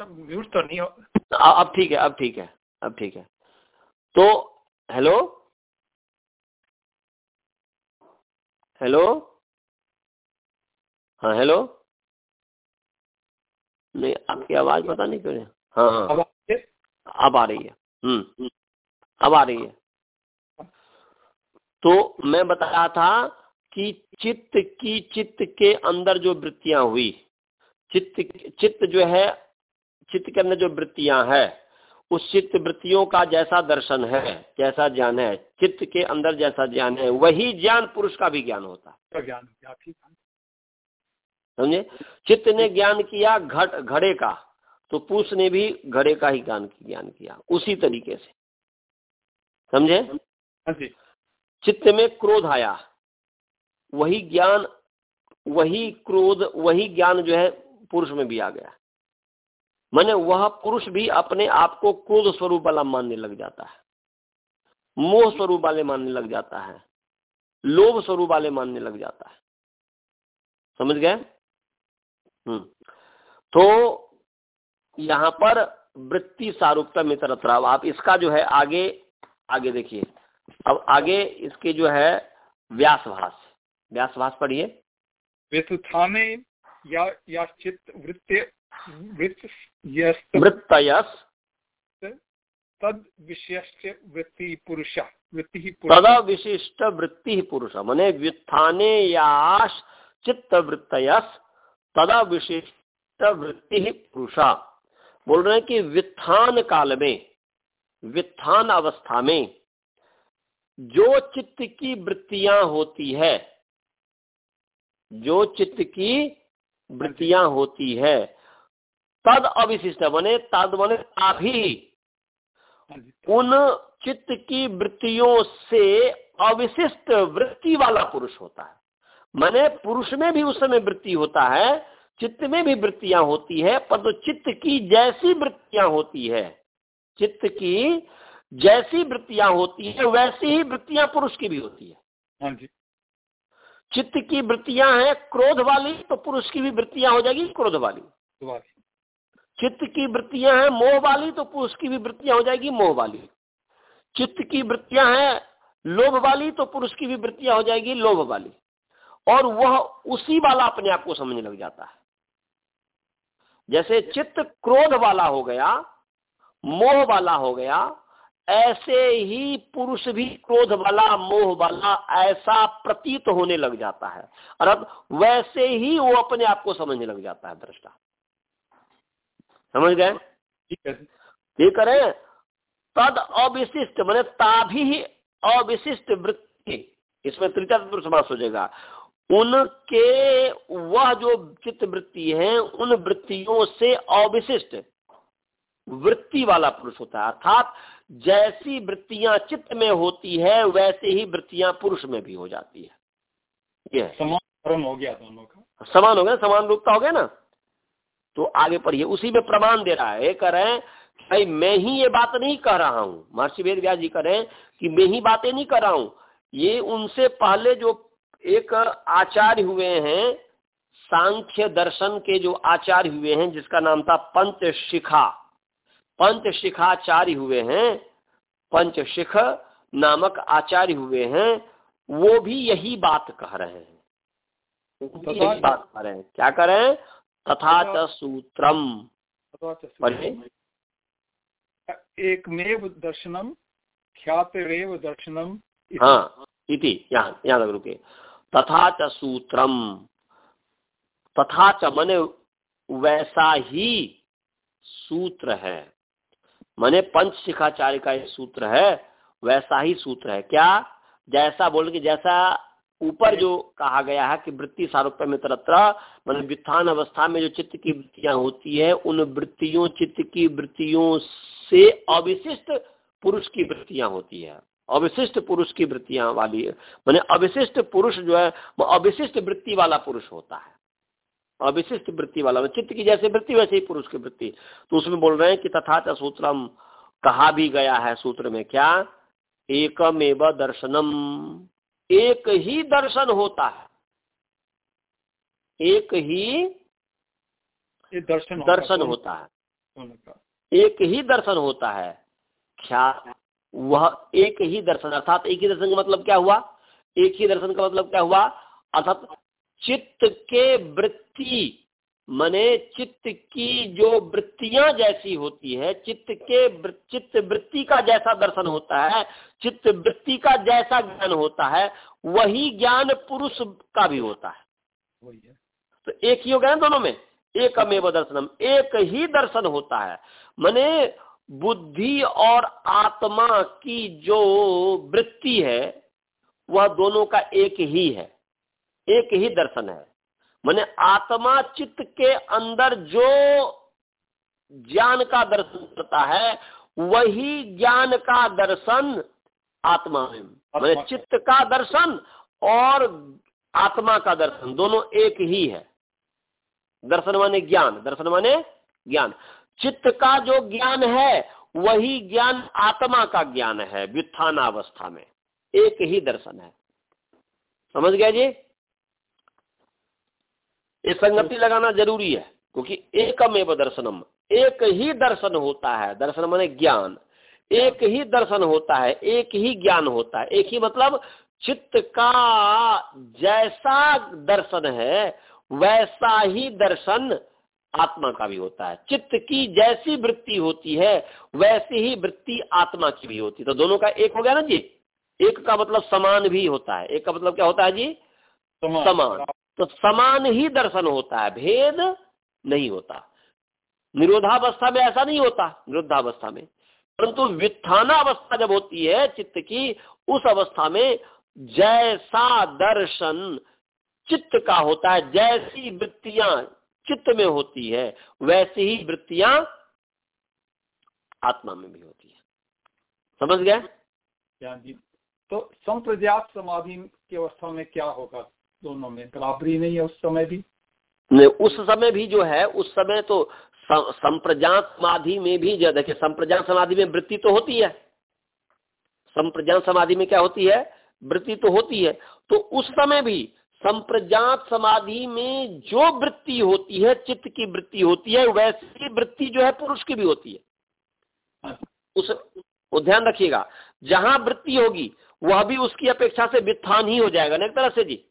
म्यूट तो नहीं हो। अब ठीक है अब ठीक है अब ठीक है। तो हेलो हेलो हाँ हेलो नहीं आपकी आवाज़ पता नहीं क्यों हाँ। हाँ अब आ रही है। हम्म, हम्म। अब आ रही है। तो मैं बता रहा था कि चित्त की चित्त के अंदर जो वृत्तियाँ हुई चित्त चित्त जो है चित्त के अंदर जो वृत्तियाँ है उस चित्त वृत्तियों का जैसा दर्शन है जैसा ज्ञान है चित्त के अंदर जैसा ज्ञान है वही ज्ञान पुरुष का भी ज्ञान होता है। समझे? चित्त ने ज्ञान किया घट घड़े का तो पुरुष ने भी घड़े का ही ज्ञान ज्ञान किया उसी तरीके से। समझे? हाँ चित्त में क्रोध आया वही ज्ञान वही क्रोध वही ज्ञान जो है पुरुष में भी आ गया। मैंने वह पुरुष भी अपने आप को क्रोध स्वरूप वाला मानने लग जाता है। मोह स्वरूप वाले मानने लग जाता है। लोभ स्वरूप वाले मानने लग जाता है। समझ गए? हम्म। तो यहाँ पर वृत्ति सारूपता मित्रता आप इसका जो है आगे आगे देखिए। अब आगे इसके जो है व्यासभाष व्यासभाष पढ़िए। या या चित्त वृत्ते वृत्तयस। तद विशिष्ट वृत्ति पुरुष वृत्ति तद विशिष्ट वृत्ति पुरुष मने व्युत्थाने याश चित्त वृत्तयस तदा विशिष्ट वृत्ति पुरुष। बोल रहे हैं कि वित्थान काल में वित्थान अवस्था में जो चित्त की वृत्तियाँ होती है जो चित्त की वृत्तियाँ होती है तद अविशिष्ट बने तद बने अभी उन चित्त की वृत्तियों से अविशिष्ट वृत्ति वाला पुरुष होता है। मैंने पुरुष में भी उस समय वृत्ति होता है चित्त में भी वृत्तियाँ होती है पर तो चित्त की जैसी वृत्तियाँ होती है चित्त की जैसी वृत्तियाँ होती है वैसी ही वृत्तियाँ पुरुष की भी होती है। हाँ जी। चित्त की वृत्तियाँ हैं क्रोध वाली तो पुरुष की भी वृत्तियाँ हो जाएगी क्रोध वाली। चित्त की वृत्तियाँ हैं, मोह वाली तो पुरुष की भी वृत्तियाँ हो जाएगी मोह वाली। चित्त की वृत्तियाँ हैं, लोभ वाली तो पुरुष की भी वृत्तियाँ हो जाएगी लोभ वाली। और वह उसी वाला अपने आप को समझने लग जाता है। जैसे चित्त क्रोध वाला हो गया, मोह वाला हो गया, ऐसे ही पुरुष भी क्रोध वाला, मोह वाला, ऐसा प्रतीत होने लग जाता है। और अब वैसे ही वो अपने आप को समझने लग जाता है दृष्टा। समझ गए? ये करें तद अविशिष्ट मैंने ताभी अविशिष्ट वृत्ति इसमें तृतीय समास हो जाएगा। उनके वह जो चित्त वृत्ति है उन वृत्तियों से अविशिष्ट वृत्ति वाला पुरुष होता है। अर्थात जैसी वृत्तियाँ चित्त में होती है वैसे ही वृत्तियाँ पुरुष में भी हो जाती है। ये समान हो गया दोनों का। समान हो गया समान रूपता हो गया ना? तो आगे पढ़िए उसी में प्रमाण दे रहा है कह रहे हैं भाई मैं ही ये बात नहीं कह रहा हूँ। महर्षि वेद व्यास जी कह रहे हैं कि मैं ही बातें नहीं कर रहा हूँ। ये उनसे पहले जो एक आचार्य हुए हैं सांख्य दर्शन के जो आचार्य हुए हैं जिसका नाम था पंच शिखा पंच शिखाचार्य हुए हैं पंच शिख नामक आचार्य हुए हैं वो भी यही बात कह रहे हैं। यही बात कह रहे हैं। क्या करें? तथा च सूत्रम। एक मेव दर्शनम ख्यातरेव दर्शनम हाँ इति यहाँ यहाँ तक रुके तथा च सूत्रम। तथा च मने वैसा ही सूत्र है। मने पंच शिखाचार्य का सूत्र है वैसा ही सूत्र है। क्या? जैसा बोल के जैसा ऊपर जो कहा गया है कि वृत्ति सारूप्य में तरत्र मतलब व्युत्थान अवस्था में जो चित्त की वृत्तियाँ होती है, उन वृत्तियों, चित्त की वृत्तियों से अविशिष्ट पुरुष की वृत्तियाँ होती है। अविशिष्ट पुरुष की वृत्तियाँ वाली, मैंने अविशिष्ट पुरुष जो है, वो अविशिष्ट वृत्ति वाला पुरुष होता है। अविशिष्ट वृत्ति वाला चित्त की जैसे वृत्ति, वैसे ही पुरुष की वृत्ति। तो उसमें बोल रहे हैं कि तथा सूत्रम कहा भी गया है सूत्र में क्या? एकमेव दर्शनम। एक ही दर्शन होता है। एक ही दर्शन दर्शन होता है? एक ही दर्शन होता है। क्या वह एक ही दर्शन अर्थात एक ही दर्शन का मतलब क्या हुआ? एक ही दर्शन का मतलब क्या हुआ? अर्थात चित्त के वृत्ति मने चित्त की जो वृत्तियाँ जैसी होती है चित्त के चित्त वृत्ति का जैसा दर्शन होता है चित्त वृत्ति का जैसा ज्ञान होता है वही ज्ञान पुरुष का भी होता है। वही है। तो एक ही हो गया दोनों में? एक अमेव दर्शनम एक ही दर्शन होता है। मने बुद्धि और आत्मा की जो वृत्ति है वह दोनों का एक ही है एक ही दर्शन है। मैंने आत्मा चित्त के अंदर जो ज्ञान का दर्शन करता है वही ज्ञान का दर्शन आत्मा में। मैंने चित्त का दर्शन और आत्मा का दर्शन दोनों एक ही है। दर्शन माने ज्ञान दर्शन माने ज्ञान। चित्त का जो ज्ञान है वही ज्ञान आत्मा का ज्ञान है व्युत्थान अवस्था में। एक ही दर्शन है। समझ गया जी? ये संगति लगाना ज़रूरी है क्योंकि एकमेव दर्शनम एक ही दर्शन होता है। दर्शन माने ज्ञान। एक ही दर्शन होता है एक ही ज्ञान होता है। एक ही मतलब चित्त का जैसा दर्शन है वैसा ही दर्शन आत्मा का भी होता है। चित्त की जैसी वृत्ति होती है वैसी ही वृत्ति आत्मा की भी होती है। तो दोनों का एक हो गया ना जी? एक का मतलब समान भी होता है। एक का मतलब क्या होता है जी? समान। तो समान ही दर्शन होता है, भेद नहीं होता। निरोधावस्था में ऐसा नहीं होता, निरुद्धावस्था में। परंतु व्युत्थानावस्था जब होती है, चित्त की, उस अवस्था में जैसा दर्शन चित्त का होता है, जैसी वृत्तियाँ चित्त में होती है, वैसी ही वृत्तियाँ आत्मा में भी होती है। समझ गए? तो संप्रज्ञात समाधि की अवस्था में क्या होगा? दोनों में बराबरी नहीं है उस समय भी? नहीं उस समय भी जो है उस समय तो संप्रजात समाधि में भी जो देखिए संप्रजात समाधि में वृत्ति तो होती है। संप्रजात समाधि में क्या होती है? वृत्ति तो होती है। तो उस समय भी संप्रजात समाधि में जो वृत्ति होती है चित्त की वृत्ति होती है वैसी वृत्ति जो है पुरुष की भी होती है। उस ध्यान रखिएगा जहाँ वृत्ति होगी वह भी उसकी अपेक्षा से वित्थान ही हो जाएगा ना एक तरह से जी?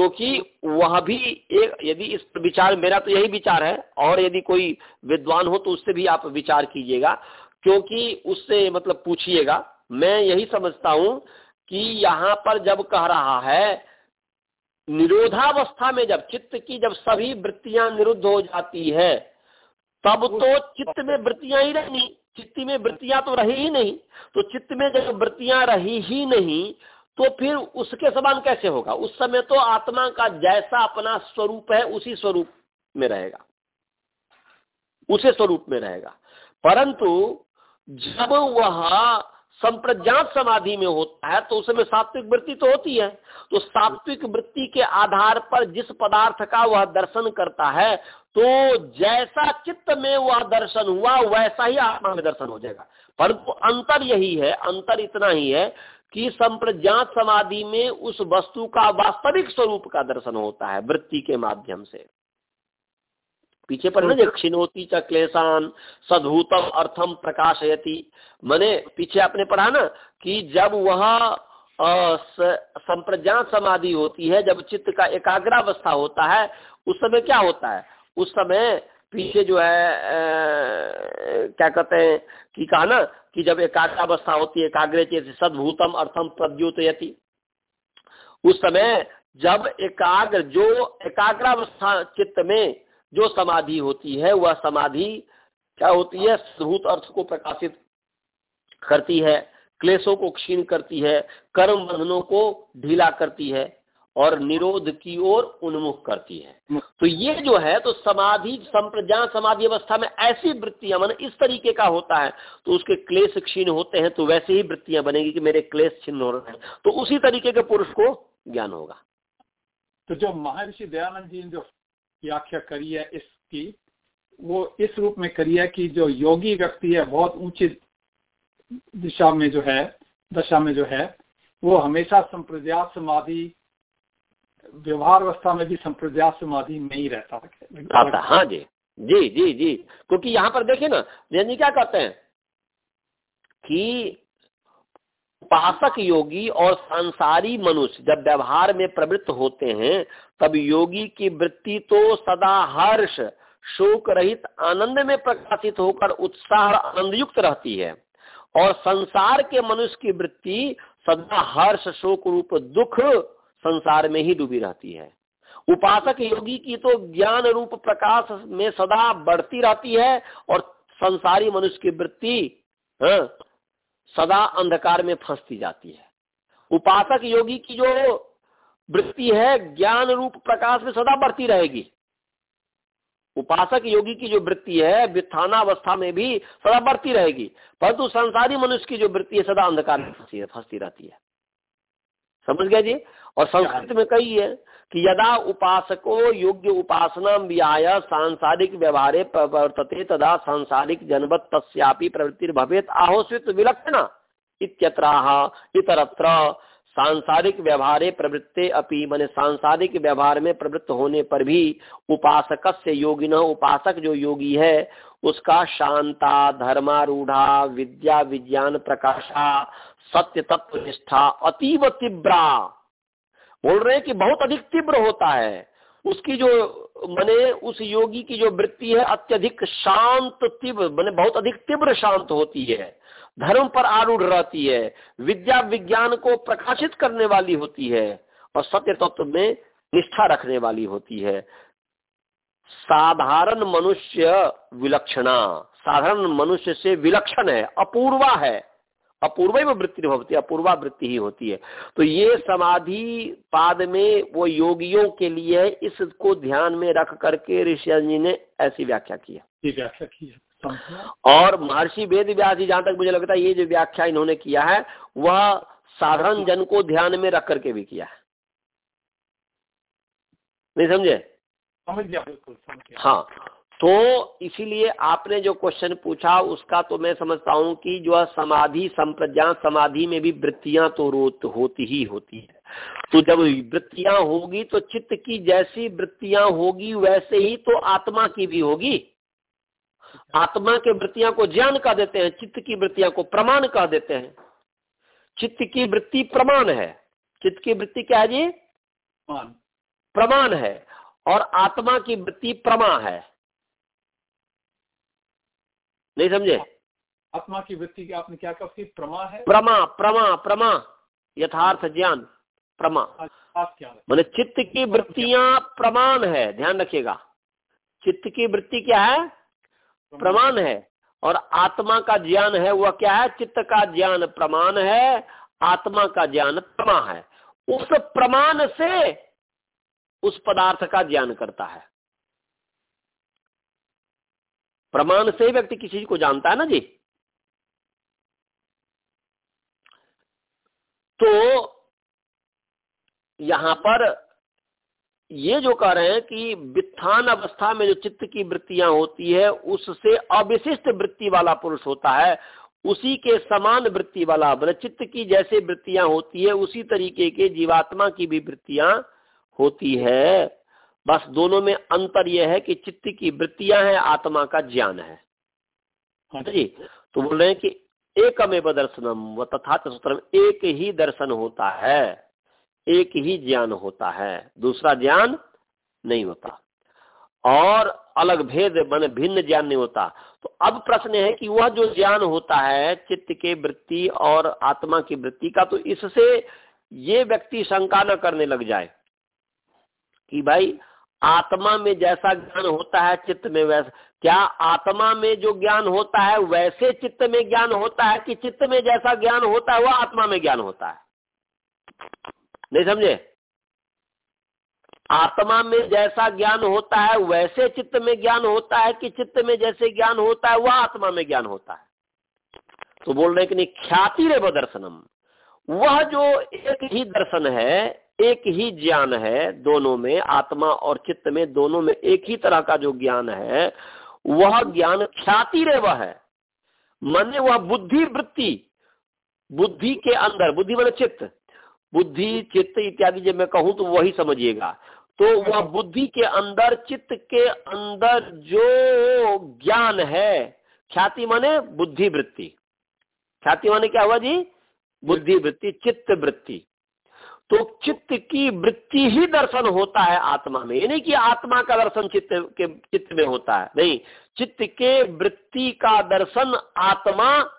क्योंकि वह भी एक, यदि इस विचार, मेरा तो यही विचार है, और यदि कोई विद्वान हो तो उससे भी आप विचार कीजिएगा, क्योंकि उससे मतलब पूछिएगा। मैं यही समझता हूँ कि यहाँ पर जब कह रहा है, निरोधावस्था में जब, चित्त की जब सभी वृत्तियाँ निरुद्ध हो जाती है, तब तो चित्त में वृत्तियाँ ही रहनी चित्त में वृत्तियाँ तो रही ही नहीं तो चित्त में जब वृत्तियाँ रही ही नहीं तो फिर उसके समान कैसे होगा? उस समय तो आत्मा का जैसा अपना स्वरूप है, उसी स्वरूप में रहेगा। उसे स्वरूप में रहेगा। परंतु जब वह संप्रज्ञात समाधि में होता है तो उसमें सात्विक वृत्ति तो होती है। तो सात्विक वृत्ति के आधार पर जिस पदार्थ का वह दर्शन करता है तो जैसा चित्त में वह दर्शन हुआ, वैसा ही आत्मा में दर्शन हो जाएगा। परंतु अंतर यही है, अंतर इतना ही है कि संप्रज्ञात समाधि में उस वस्तु का वास्तविक स्वरूप का दर्शन होता है वृत्ति के माध्यम से। पीछे पर ना क्षिणोती च क्लेशान सदभूतम अर्थम प्रकाशयति। मैंने पीछे आपने पढ़ा ना कि जब वह संप्रज्ञात समाधि होती है जब चित्त का एकाग्रावस्था होता है उस समय क्या होता है? उस समय पीछे जो है आ, क्या कहते हैं कि कहा ना कि जब एकाग्रावस्था होती है एकाग्र सदभूतम अर्थम प्रद्योतयति। उस समय जब एकाग्र जो एकाग्रावस्था चित्त में जो समाधि होती है वह समाधि क्या होती है सदभूत अर्थ को प्रकाशित करती है क्लेशों को क्षीण करती है कर्म बंधनों को ढीला करती है। और निरोध की ओर उन्मुख करती है। तो ये जो है तो समाधि संप्रज्ञान समाधि अवस्था में ऐसी वृत्तियाँ मन इस तरीके का होता है। तो उसके क्लेश क्षीण होते हैं तो वैसे ही वृत्तियाँ बनेगी कि मेरे क्लेश छिन्न हो रहे हैं। तो उसी तरीके के पुरुष को ज्ञान होगा। तो जो महर्षि दयानंद जी ने जो व्याख्या करी है इसकी, वो इस रूप में करी है कि जो योगी व्यक्ति है, बहुत ऊँची दिशा में जो है, दशा में जो है, वो हमेशा संप्रज्ञात समाधि व्यवहार अवस्था में भी संप्रदाय समाधि नहीं रहता रहता हाँ जी। जी जी जी। क्योंकि यहाँ पर देखिए ना जी क्या कहते हैं कि उपासक योगी और संसारी मनुष्य जब व्यवहार में प्रवृत्त होते हैं, तब योगी की वृत्ति तो सदा हर्ष, शोक रहित आनंद में प्रकाशित होकर उत्साह आनंद युक्त रहती है। और संसार के मनुष्य की वृत्ति सदा हर्ष, शोक रूप, दुख संसार में ही डूबी रहती है। उपासक योगी की तो ज्ञान रूप प्रकाश में सदा बढ़ती रहती है और संसारी मनुष्य की वृत्ति हाँ, सदा अंधकार में फंसती जाती है। उपासक योगी की जो वृत्ति है ज्ञान रूप प्रकाश में सदा बढ़ती रहेगी। उपासक योगी की जो वृत्ति है वित्थानावस्था में भी सदा बढ़ती रहेगी परंतु संसारी मनुष्य की जो वृत्ति है सदा अंधकार में फंसी फंसती रहती है। समझ गया जी? और संस्कृत में कही है कि यदा उपासको योग्य उपासना व्याय सांसारिक व्यवहारे प्रवर्तते तदा सांसारिक जनवत तस्यापि प्रवृत्ति भवेत आहोस्वित विलक्षण इत्यत्राह इतरत्र सांसारिक व्यवहारे प्रवृत्ते अपि मैंने सांसारिक व्यवहार में प्रवृत्त होने पर भी उपासक से योगी न उपासक जो योगी है उसका शांता धर्मारूढ़ा विद्या विज्ञान प्रकाशा सत्य तत्व निष्ठा अतीव तीव्रा। बोल रहे हैं कि बहुत अधिक तीव्र होता है। उसकी जो, मैंने उस योगी की जो वृत्ति है, अत्यधिक शांत तीव्र, मैंने बहुत अधिक तीव्र शांत होती है। धर्म पर आरूढ़ रहती है। विद्या विज्ञान को प्रकाशित करने वाली होती है। और सत्य तत्व में निष्ठा रखने वाली होती है। साधारण मनुष्य विलक्षणा। साधारण मनुष्य से विलक्षण है, अपूर्वा है। अपूर्व वृत्ति भवती अपूर्वा वृत्ति ही होती है। तो ये समाधि पाद में वो योगियों के लिए इसको ध्यान में रख करके ऋषि जी ने ऐसी व्याख्या की है। व्याख्या की है। और महर्षि वेद व्यास जी जहाँ तक मुझे लगता है ये जो व्याख्या इन्होंने किया है वह साधारण जन को ध्यान में रख करके भी किया है। नहीं समझे? समझ गया बिल्कुल हाँ तो इसीलिए आपने जो क्वेश्चन पूछा उसका तो मैं समझता हूँ कि जो समाधि संप्रज्ञा समाधि में भी वृत्तियाँ तो रोत होती ही होती है। तो जब वृत्तियाँ होगी तो चित्त की जैसी वृत्तियाँ होगी वैसे ही तो आत्मा की भी होगी। आत्मा के वृत्तियाँ को ज्ञान कह देते हैं चित्त की वृत्तियाँ को प्रमाण कह देते हैं। चित्त की वृत्ति प्रमाण है। चित्त की वृत्ति क्या है जी? प्रमाण है। और आत्मा की वृत्ति प्रमा है। नहीं समझे? आत्मा की वृत्ति की आपने क्या कहा प्रमा है। प्रमा प्रमा प्रमा यथार्थ ज्ञान प्रमा। मैंने चित्त की वृत्तियाँ प्रमाण है ध्यान रखिएगा। चित्त की वृत्ति क्या है? प्रमाण है। और आत्मा का ज्ञान है वह क्या है? चित्त का ज्ञान प्रमाण है आत्मा का ज्ञान प्रमा है। उस प्रमाण से उस पदार्थ का ज्ञान करता है। प्रमाण से व्यक्ति किसी चीज़ को जानता है ना जी? तो यहाँ पर ये जो कह रहे हैं कि वित्थान अवस्था में जो चित्त की वृत्तियाँ होती है, उससे अविशिष्ट वृत्ति वाला पुरुष होता है। उसी के समान वृत्ति वाला मतलब चित्त की जैसे वृत्तियाँ होती है, उसी तरीके के जीवात्मा की भी वृत्तियाँ होती है। बस दोनों में अंतर यह है कि चित्त की वृत्तियाँ हैं आत्मा का ज्ञान है। हाँ। जी तो बोल रहे हैं कि एकमेव दर्शनम व तथा सूत्रम एक ही दर्शन होता है एक ही ज्ञान होता है दूसरा ज्ञान नहीं होता। और अलग भेद मान भिन्न ज्ञान नहीं होता। तो अब प्रश्न है कि वह जो ज्ञान होता है चित्त के वृत्ति और आत्मा की वृत्ति का तो इससे ये व्यक्ति शंका न करने लग जाए कि भाई आत्मा में जैसा ज्ञान होता है, चित्त में वैसा। क्या आत्मा में जो ज्ञान होता है, वैसे चित्त में ज्ञान होता है कि चित्त में जैसा ज्ञान होता है वह आत्मा में ज्ञान होता है? नहीं समझे? आत्मा में जैसा ज्ञान होता है, वैसे चित्त में ज्ञान होता है कि चित्त में जैसे ज्ञान होता है वह आत्मा में ज्ञान होता है। तो बोल रहे कि नहीं, ख्याति रे दर्शनम वह जो एक ही दर्शन है एक ही ज्ञान है दोनों में, आत्मा और चित्त में, दोनों में एक ही तरह का जो ज्ञान है, वह ज्ञान ख्याति रे वह है। मन वह बुद्धि वृत्ति, बुद्धि के अंदर, बुद्धि मन चित्त। बुद्धि, चित्त इत्यादि जब मैं कहूँ तो वही समझिएगा। तो वह बुद्धि के अंदर, चित्त के अंदर जो ज्ञान है, ख्याति माने बुद्धि वृत्ति। ख्याति माने क्या हुआ जी? बुद्धि वृत्ति, चित्त वृत्ति। तो चित्त की वृत्ति ही दर्शन होता है आत्मा में। यानी कि आत्मा का दर्शन चित्त के, चित्त में होता है। नहीं, चित्त के वृत्ति का दर्शन आत्मा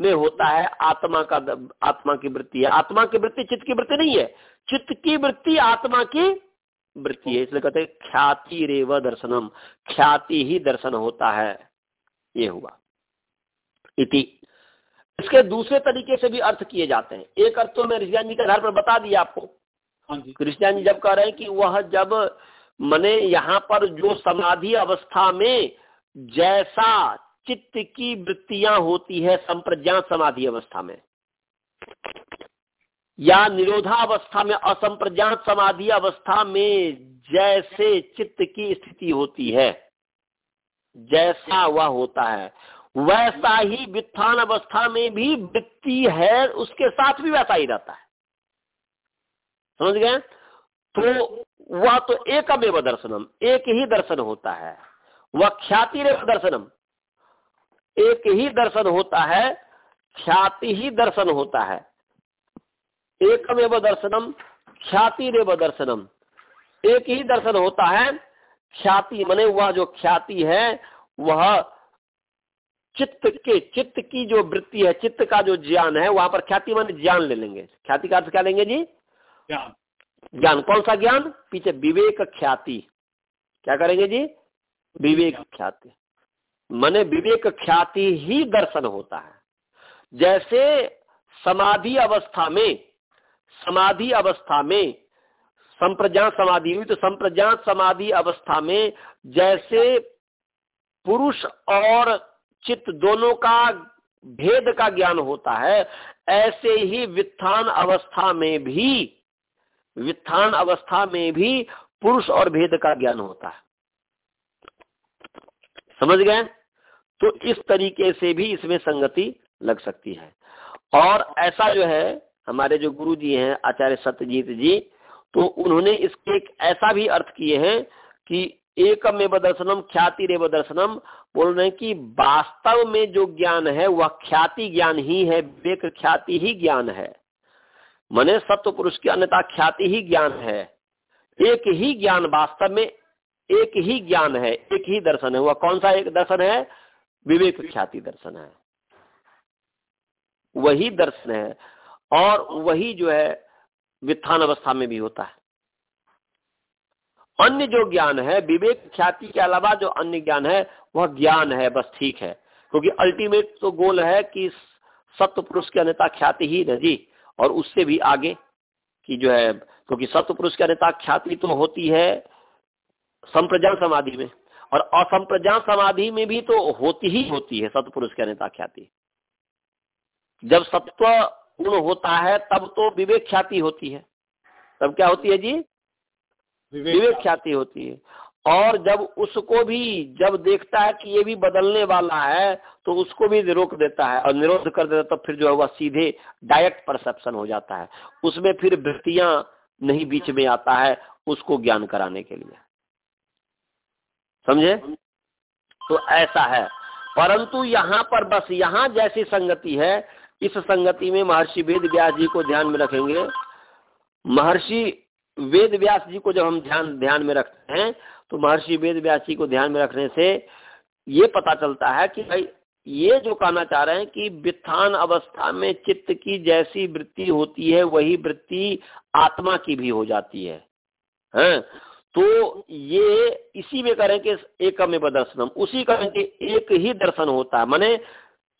में होता है। आत्मा का आत्मा की वृत्ति है। आत्मा की वृत्ति चित्त की वृत्ति नहीं है। चित्त की वृत्ति आत्मा की वृत्ति है। इसलिए कहते हैं, ख्याति रेव दर्शनम। ख्याति ही दर्शन होता है। ये हुआ। इति इसके दूसरे तरीके से भी अर्थ किए जाते हैं। एक अर्थ तो मैं ऋषियान जी के आधार पर बता दिया आपको। हाँ जी। ऋषियान जी जब कह रहे हैं कि वह जब मने यहाँ पर जो समाधि अवस्था में जैसा चित्त की वृत्तियाँ होती है संप्रज्ञात समाधि अवस्था में या निरोधावस्था में असंप्रज्ञात समाधि अवस्था में जैसे चित्त की स्थिति होती है जैसा वह होता है। वैसा ही वित्थान अवस्था में भी वृत्ति है, उसके साथ भी वैसा ही रहता है। समझ गए? तो वह तो एक अमेव दर्शनम, एक ही दर्शन होता है। वह ख्याति रेव दर्शनम, एक ही दर्शन होता है, ख्याति ही दर्शन होता है। एकमेव दर्शनम ख्याति रेव दर्शनम, एक ही दर्शन होता है, ख्याति, मने वह जो ख्याति है, वह चित्त के चित्त की जो वृत्ति है चित्त का जो ज्ञान है वहाँ पर ख्याति मान ज्ञान ले लेंगे। ख्याति का अर्थ क्या लेंगे जी? ज्ञान। ज्ञान। कौन सा ज्ञान? पीछे विवेक ख्याति। क्या करेंगे जी? विवेक ख्याति। मने विवेक ख्याति ही दर्शन होता है। जैसे समाधि अवस्था में समाधि अवस्था में संप्रज्ञात समाधि हुई तो संप्रज्ञात समाधि अवस्था में जैसे पुरुष और चित्त दोनों का भेद का ज्ञान होता है, ऐसे ही वित्थान अवस्था में भी वित्थान अवस्था में भी पुरुष और भेद का ज्ञान होता है। समझ गए? तो इस तरीके से भी इसमें संगति लग सकती है। और ऐसा जो है, हमारे जो गुरु जी हैं, आचार्य सत्यजीत जी तो उन्होंने इसके एक ऐसा भी अर्थ किए हैं कि एकमेव दर्शनम ख्याति रेव दर्शनम बोल रहे हैं कि वास्तव में जो ज्ञान है, वह ख्याति ज्ञान ही है, विवेक ख्याति ही ज्ञान है। मने सत्व पुरुष की अन्यता ख्याति ही ज्ञान है। एक ही ज्ञान वास्तव में एक ही ज्ञान है, एक ही दर्शन है। वह कौन सा एक दर्शन है? विवेक ख्याति दर्शन है। वही दर्शन है और वही जो है वित्थान अवस्था में भी होता है। अन्य जो ज्ञान है, विवेक ख्याति के अलावा जो अन्य ज्ञान है, वह ज्ञान है, बस ठीक है। क्योंकि अल्टीमेट तो गोल है कि सत्य पुरुष की अन्यता ख्याति ही नजी और उससे भी आगे कि जो है, क्योंकि सत्य पुरुष की अन्यता ख्याति तो होती है संप्रज्ञान समाधि में। और असंप्रज्ञान समाधि में भी तो होती ही होती है सतपुरुष की अन्यता ख्याति। जब सत्व गुण होता है, तब तो विवेक ख्याति होती है। तब क्या होती है जी? विवेक ख्याति। होती है। और जब उसको भी जब देखता है कि ये भी बदलने वाला है तो उसको भी रोक देता है। और निरोध कर देता तो फिर जो है वह सीधे डायरेक्ट परसेप्शन हो जाता है। उसमें फिर वृत्तियाँ नहीं बीच में आता है उसको ज्ञान कराने के लिए। समझे? तो ऐसा है। परंतु यहाँ पर बस यहाँ जैसी संगति है इस संगति में महर्षि वेद व्यास जी को ध्यान में रखेंगे। महर्षि वेद व्यास जी को जब हम ध्यान ध्यान में रखते हैं तो महर्षि वेद व्यास जी को ध्यान में रखने से ये पता चलता है कि भाई, ये जो कहना चाह रहे हैं कि वित्थान अवस्था में चित्त की जैसी वृत्ति होती है, वही वृत्ति आत्मा की भी हो जाती है। हैं? तो ये इसी में करें कि एकम दर्शनम उसी करें कि एक ही दर्शन होता है। माने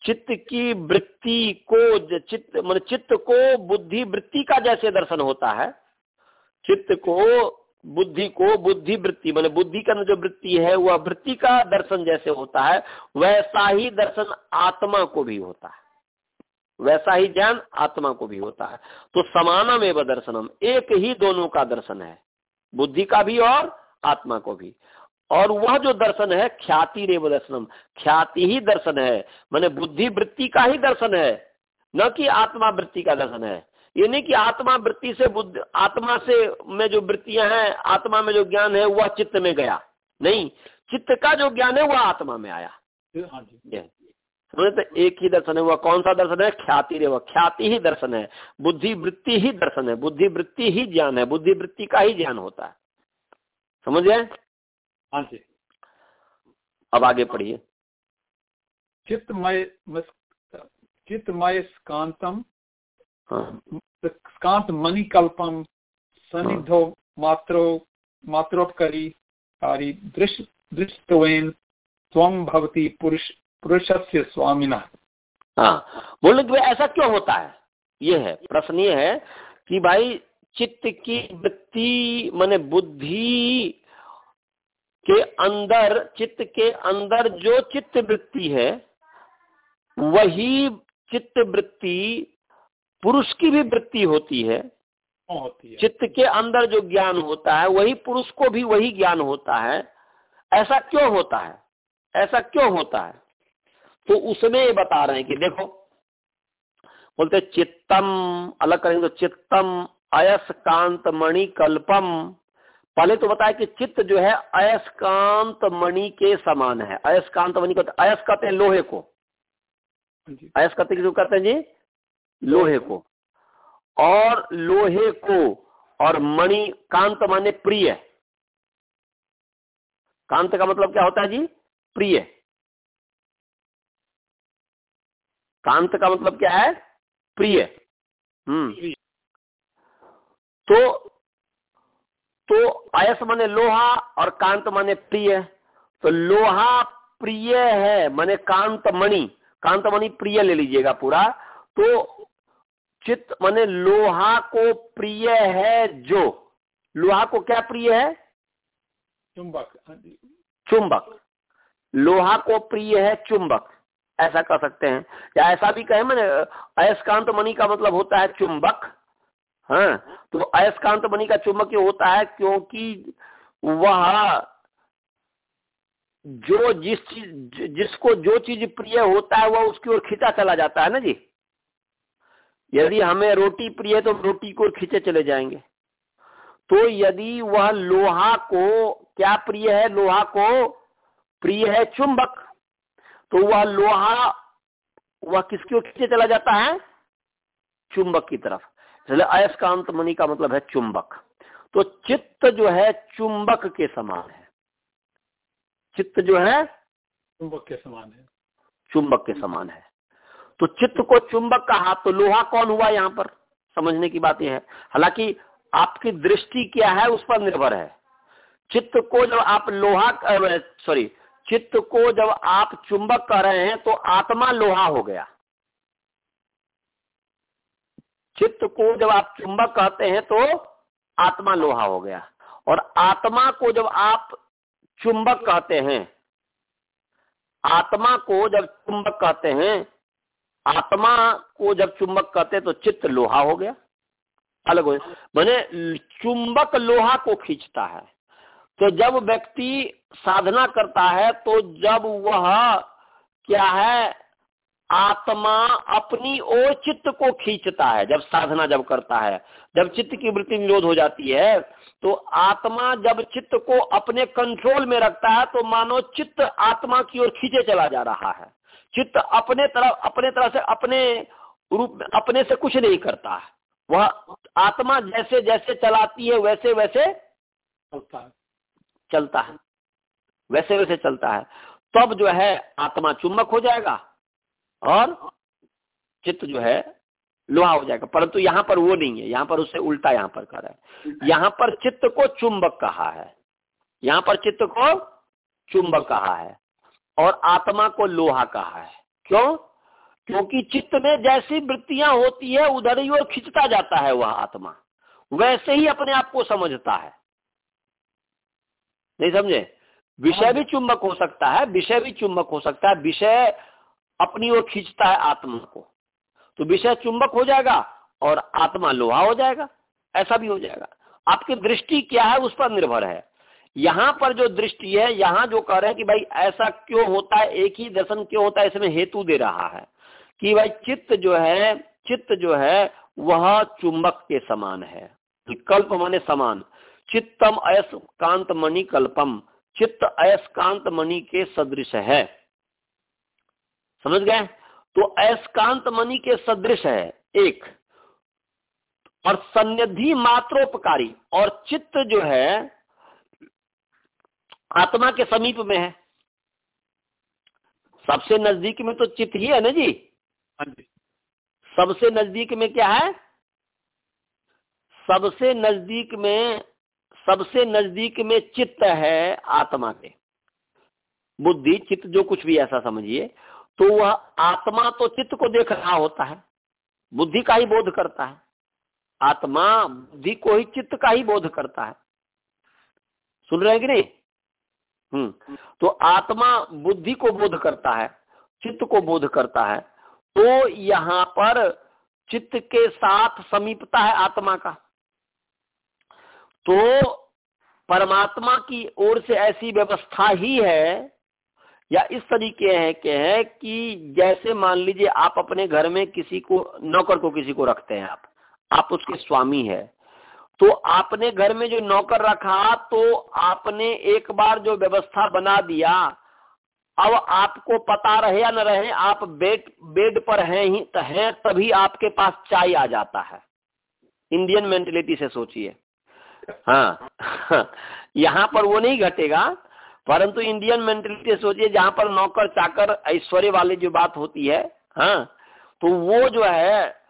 चित्त की वृत्ति को, चित्त, मान चित्त को बुद्धि वृत्ति का जैसे दर्शन होता है चित्त को, बुद्धि को, बुद्धि वृत्ति मान बुद्धि का जो वृत्ति है, वह वृत्ति का दर्शन जैसे होता है, वैसा ही दर्शन आत्मा को भी होता है। वैसा ही ज्ञान आत्मा को भी होता है। तो समानम एवं दर्शनम, एक ही दोनों का दर्शन है, बुद्धि का भी और आत्मा को भी। और वह जो दर्शन है, ख्याति रेव दर्शनम, ख्याति ही दर्शन है मैंने बुद्धि वृत्ति का ही दर्शन है, न कि आत्मा वृत्ति का दर्शन है। ये नहीं कि आत्मा वृत्ति से बुद्ध आत्मा से में जो वृत्तियाँ हैं आत्मा में जो ज्ञान है वह चित्त में गया। नहीं चित्त का जो ज्ञान है वह आत्मा में आया। हाँ समझे तो एक ही दर्शन है वह कौन सा दर्शन है? ख्याति रे वह ख्याति ही दर्शन है। बुद्धि वृत्ति ही दर्शन है बुद्धि वृत्ति ही ज्ञान है बुद्धि वृत्ति का ही ज्ञान होता है। समझ? गए हाँ जी। अब आगे पढ़िए। चित्तमय चित्तमय स्कांतम हाँ। स्कांत मणिकल्पम सनिधो मात्रो मात्रोपकरी कारी दृश्य दृष्टवेन स्वम भवती पुरुष पुरुष से स्वामिना। हाँ। बोले कि ऐसा क्यों होता है? ये है प्रश्न ये है कि भाई चित्त की वृत्ति माने बुद्धि के अंदर चित्त के अंदर जो चित्त वृत्ति है वही चित्त वृत्ति पुरुष की भी वृत्ति होती है। होती है। चित्त के अंदर जो ज्ञान होता है वही पुरुष को भी वही ज्ञान होता है। ऐसा क्यों होता है? ऐसा क्यों होता है? तो उसमें ये बता रहे हैं कि देखो बोलते चित्तम अलग करेंगे तो चित्तम अयस्कांत मणि कल्पम। पहले तो बताया कि चित्त जो है अयस्कांत मणि के समान है। अयस्कांत मणि को अयस कहते हैं लोहे को। अयस कहते किसको कहते हैं जी? लोहे को। और लोहे को और मणि कांत माने प्रिय। कांत का मतलब क्या होता है जी? प्रिय। कांत का मतलब क्या है? प्रिय। हम्म। तो तो अयस माने लोहा और कांत माने प्रिय। तो लोहा प्रिय है माने कांत मणि। कांत मणि प्रिय ले लीजिएगा पूरा। तो चित्त माने लोहा को प्रिय है जो। लोहा को क्या प्रिय है? चुंबक। चुंबक। लोहा को प्रिय है चुंबक। ऐसा कह सकते हैं। या ऐसा भी कहे मैंने अयस्कांत मणि का मतलब होता है चुंबक। हाँ तो अयस्कांत मणि का चुंबक ये होता है? क्योंकि वह जो जिस चीज़ जिसको जो चीज़ प्रिय होता है वह उसकी ओर खींचा चला जाता है ना जी? यदि हमें रोटी प्रिय है तो रोटी को खींचे चले जाएँगे। तो यदि वह लोहा को क्या प्रिय है? लोहा को प्रिय है चुंबक। तो वह लोहा वह किसकी ओर खींचे चला जाता है? चुंबक की तरफ़। इसलिए अयस्कांत मणि का मतलब है चुंबक। तो चित्त जो है चुंबक के समान है। चित्त जो है चुंबक के समान है। चुंबक के समान है। तो चित्त को चुंबक कहा तो लोहा कौन हुआ यहाँ पर? समझने की बात यह है। हालाँकि आपकी दृष्टि क्या है, उस पर निर्भर है। चित्त को जब आप लोहा सॉरी चित्त को जब आप चुंबक कर रहे हैं तो आत्मा लोहा हो गया। चित्त को जब आप चुंबक कहते हैं तो आत्मा लोहा हो गया। और आत्मा को जब आप चुंबक कहते हैं, आत्मा को जब चुंबक कहते हैं आत्मा को जब चुंबक कहते तो चित्त लोहा हो गया। अलग हो मैंने चुंबक लोहा को खींचता है। तो जब व्यक्ति साधना करता है तो जब वह क्या है, आत्मा अपनी ओर चित्त को खींचता है। जब साधना जब करता है, जब चित्त की वृत्ति निरोध हो जाती है तो आत्मा जब चित्त को अपने कंट्रोल में रखता है तो मानो चित्त आत्मा की ओर खींचे चला जा रहा है। चित्त अपने तरह अपने तरह से अपने रूप में अपने से कुछ नहीं करता। है वह आत्मा जैसे जैसे चलाती है वैसे वैसे चलता है। चलता है। वैसे वैसे चलता है। तब जो है आत्मा चुम्बक हो जाएगा और चित्त जो है लोहा हो जाएगा। परंतु यहाँ पर वो नहीं है। यहाँ पर उससे उल्टा यहाँ पर कर है। यहाँ पर चित्त को चुंबक कहा है। यहाँ पर चित्त को चुंबक कहा है। और आत्मा को लोहा कहा है। क्यों? क्योंकि चित्त में जैसी वृत्तियाँ होती है, उधर ही और खिंचता जाता है वह आत्मा। वैसे ही अपने आप को समझता है। नहीं समझे? विषय भी चुंबक हो सकता है, विषय भी चुंबक हो सकता है। विषय अपनी ओर खींचता है आत्मा को। तो विषय चुंबक हो जाएगा और आत्मा लोहा हो जाएगा। ऐसा भी हो जाएगा। आपकी दृष्टि क्या है उस पर निर्भर है। यहाँ पर जो दृष्टि है, यहाँ जो कह रहे हैं कि भाई ऐसा क्यों होता है, एक ही दर्शन क्यों होता है, इसमें हेतु दे रहा है कि भाई चित्त जो है, चित्त जो है, वह चुंबक के समान है। कल्प माने समान। चित्तम अयस कांत मणि कल्पम। चित्त अयस्कांत मणि के सदृश है। समझ गए? तो अयस्कांत मणि के सदृश है, एक। और सन्निधि मात्रोपकारी। और चित्त जो है आत्मा के समीप में है। सबसे नज़दीक में तो चित्त ही है ना जी? हाँ जी। सबसे नज़दीक में क्या है? सबसे नज़दीक में सबसे नज़दीक में चित्त है आत्मा के। बुद्धि चित्त जो कुछ भी ऐसा समझिए तो वह आत्मा तो चित्त को देख रहा होता है। बुद्धि का ही बोध करता है। आत्मा बुद्धि को ही चित्त का ही बोध करता है। सुन रहे हैं कि नहीं? हम्म। तो आत्मा बुद्धि को बोध करता है, चित्त को बोध करता है तो यहाँ पर चित्त के साथ समीपता है आत्मा का। तो परमात्मा की ओर से ऐसी व्यवस्था ही है, या इस तरीके है के है कि जैसे मान लीजिए आप अपने घर में किसी को, नौकर को किसी को रखते हैं आप आप उसके स्वामी है। तो आपने घर में जो नौकर रखा तो आपने एक बार जो व्यवस्था बना दिया, अब आपको पता रहे या न रहे, आप बेड बेड पर हैं ही तो हैं, तभी आपके पास चाय आ जाता है। इंडियन मेंटेलिटी से सोचिए। हाँ (laughs) यहाँ पर वो नहीं घटेगा, परंतु इंडियन मेंटेलिटी से सोचिए, जहाँ पर नौकर चाकर ऐश्वर्य वाली जो बात होती है हाँ तो वो जो है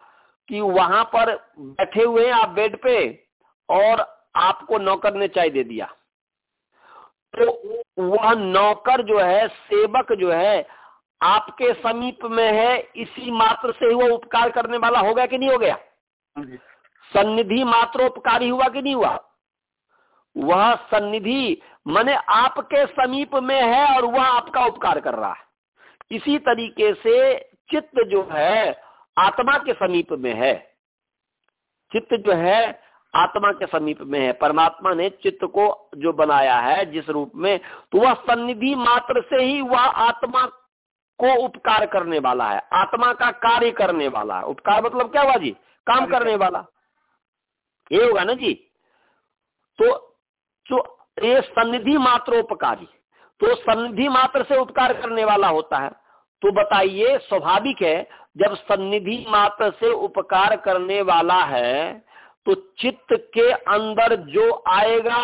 कि वहाँ पर बैठे हुए हैं आप बेड पे और आपको नौकर ने चाय दे दिया। तो वह नौकर जो है सेवक जो है आपके समीप में है इसी मात्र से ही वो उपकार करने वाला हो गया कि नहीं हो गया? हाँ सन्निधि मात्र उपकारी हुआ कि नहीं हुआ? वह सन्निधि माने आपके समीप में है और वह आपका उपकार कर रहा है। इसी तरीके से चित्त जो है आत्मा के समीप में है। चित्त जो है आत्मा के समीप में है। परमात्मा ने चित्त को जो बनाया है जिस रूप में तो वह सन्निधि मात्र से ही वह आत्मा को उपकार करने वाला है। आत्मा का कार्य करने वाला है। उपकार मतलब क्या हुआ जी? काम करने वाला। ये होगा ना जी? तो जो ये सन्निधि मात्र उपकारी। तो सन्निधि मात्र से उपकार करने वाला होता है। तो बताइए स्वाभाविक है जब सन्निधि मात्र से उपकार करने वाला है तो चित्त के अंदर जो आएगा